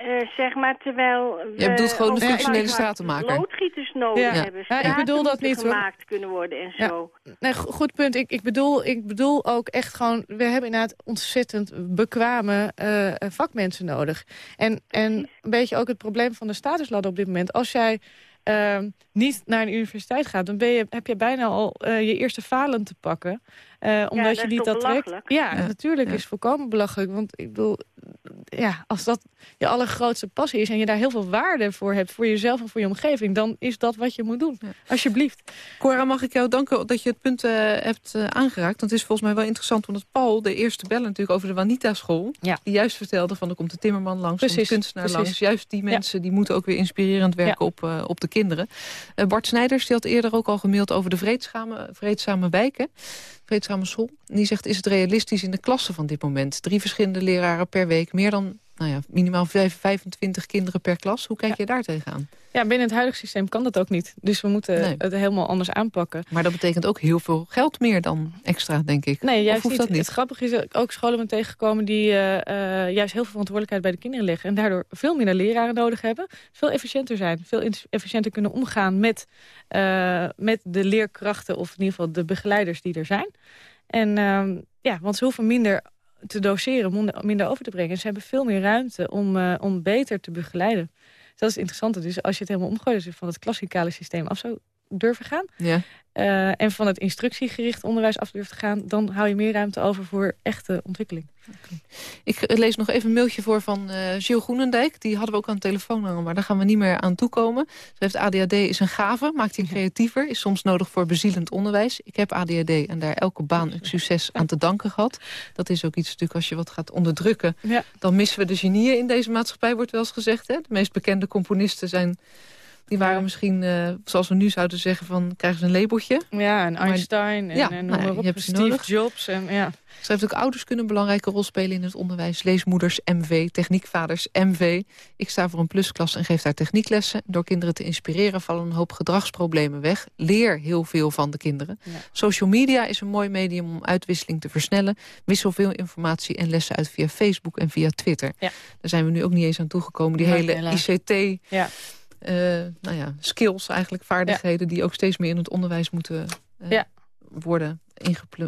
J: Uh, zeg maar, terwijl we
C: Je bedoelt gewoon de functionele stratenmaker.
J: loodgieters nodig ja. hebben. Ja, ik bedoel dat niet gemaakt kunnen worden en zo.
D: Nee, goed punt. Ik, ik, bedoel, ik bedoel ook echt gewoon... We hebben inderdaad ontzettend bekwame uh, vakmensen nodig. En, en een beetje ook het probleem van de statusladder op dit moment. Als jij uh, niet naar een universiteit gaat... dan ben je, heb je bijna al uh, je eerste falen te pakken. Uh, omdat je niet dat trekt. Ja, ja, natuurlijk ja. is volkomen belachelijk. Want ik bedoel, ja, als dat je allergrootste passie is... en je daar heel veel waarde voor hebt, voor jezelf en voor je omgeving... dan is dat wat je moet doen. Ja. Alsjeblieft.
C: Cora, mag ik jou danken dat je het punt uh, hebt uh, aangeraakt. Want het is volgens mij wel interessant, omdat Paul, de eerste bellen natuurlijk over de Wanita-school... Ja. die juist vertelde van, er komt de timmerman langs, precies, de kunstenaar precies. langs. Juist die mensen, die moeten ook weer inspirerend werken op, uh, op de kinderen. Bart Snijders, die had eerder ook al gemaild over de vreedzame, vreedzame wijken vreedzame Die zegt, is het realistisch in de klassen van dit moment? Drie verschillende leraren per week, meer dan nou ja, minimaal 25 kinderen per klas. Hoe kijk ja. je daar tegenaan?
D: Ja, binnen het huidige systeem kan dat ook niet. Dus we moeten nee. het helemaal anders aanpakken.
C: Maar dat betekent ook heel veel geld meer dan extra, denk ik.
D: Nee, juist niet. Dat niet. Het grappige is dat ook scholen ben tegengekomen... die uh, uh, juist heel veel verantwoordelijkheid bij de kinderen leggen... en daardoor veel minder leraren nodig hebben. Veel efficiënter zijn. Veel efficiënter kunnen omgaan met, uh, met de leerkrachten... of in ieder geval de begeleiders die er zijn. En ehm, ja, want ze hoeven minder te doseren, minder over te brengen. Ze hebben veel meer ruimte om, uh, om beter te begeleiden. dat is het interessante. Dus als je het helemaal omgooit, dus van het klassikale systeem af zou durven gaan... Ja. Uh, en van het instructiegericht onderwijs af durven gaan... dan hou je meer ruimte over voor echte ontwikkeling.
C: Okay. Ik lees nog even een mailtje voor van uh, Gilles Groenendijk. Die hadden we ook aan de telefoon hangen, maar daar gaan we niet meer aan toekomen. Ze heeft ADHD, is een gave, maakt hij creatiever... is soms nodig voor bezielend onderwijs. Ik heb ADHD en daar elke baan succes aan te danken gehad. Dat is ook iets natuurlijk als je wat gaat onderdrukken... Ja. dan missen we de genieën in deze maatschappij, wordt wel eens gezegd. Hè? De meest bekende componisten zijn die waren misschien, uh, zoals we nu zouden zeggen, van krijgen ze een labeltje.
D: Ja, en Einstein en, ja, en noem nou, maar op, Steve nodig. Jobs. En, ja.
C: Schrijft ook ouders kunnen een belangrijke rol spelen in het onderwijs. Leesmoeders, MV, techniekvaders, MV. Ik sta voor een plusklas en geef daar technieklessen. Door kinderen te inspireren vallen een hoop gedragsproblemen weg. Leer heel veel van de kinderen. Ja. Social media is een mooi medium om uitwisseling te versnellen. Wissel veel informatie en lessen uit via Facebook en via Twitter. Ja. Daar zijn we nu ook niet eens aan toegekomen. Die hele ICT... Ja nou ja, skills, eigenlijk vaardigheden... die ook steeds meer in het onderwijs moeten uh, ja. worden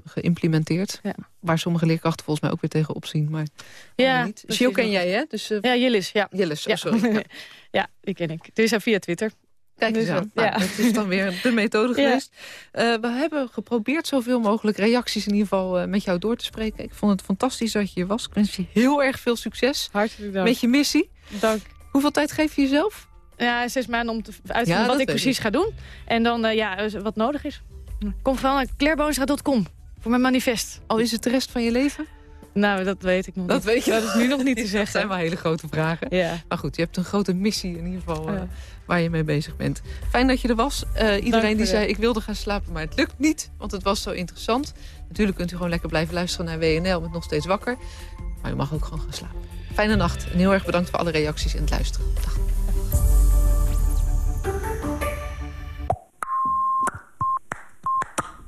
C: geïmplementeerd. Ja. Waar sommige leerkrachten volgens mij ook weer tegen opzien. Maar ja, niet. Gio ken jij, hè?
D: Dus, uh, ja, Jillis. Ja,
C: Jillis, oh, sorry.
D: ja. ja, die ken ik. Is via Twitter.
C: Kijk eens dus, aan. Nou, ja. Het is dan weer de methode geweest. Uh, we hebben geprobeerd zoveel mogelijk reacties in ieder geval uh, met jou door te spreken. Ik vond het fantastisch dat je hier was. Ik wens je heel erg veel succes.
D: Hartelijk dank.
C: Met je missie.
D: Dank.
C: Hoeveel tijd geef je jezelf?
D: Ja, zes maanden om te uitvinden wat ik precies ga doen. En dan uh, ja, wat nodig is. Kom van naar claireboonstra.com voor mijn manifest.
C: Al is het de rest van je leven?
D: Nou, dat weet ik nog
C: dat
D: niet.
C: Weet je.
D: Dat is nu nog niet te zeggen. Dat
C: zijn wel hele grote vragen.
D: Ja.
C: Maar goed, je hebt een grote missie in ieder geval uh, waar je mee bezig bent. Fijn dat je er was. Uh, iedereen die zei, ik wilde gaan slapen, maar het lukt niet. Want het was zo interessant. Natuurlijk kunt u gewoon lekker blijven luisteren naar WNL met Nog Steeds Wakker. Maar u mag ook gewoon gaan slapen. Fijne nacht en heel erg bedankt voor alle reacties en het luisteren. Dag.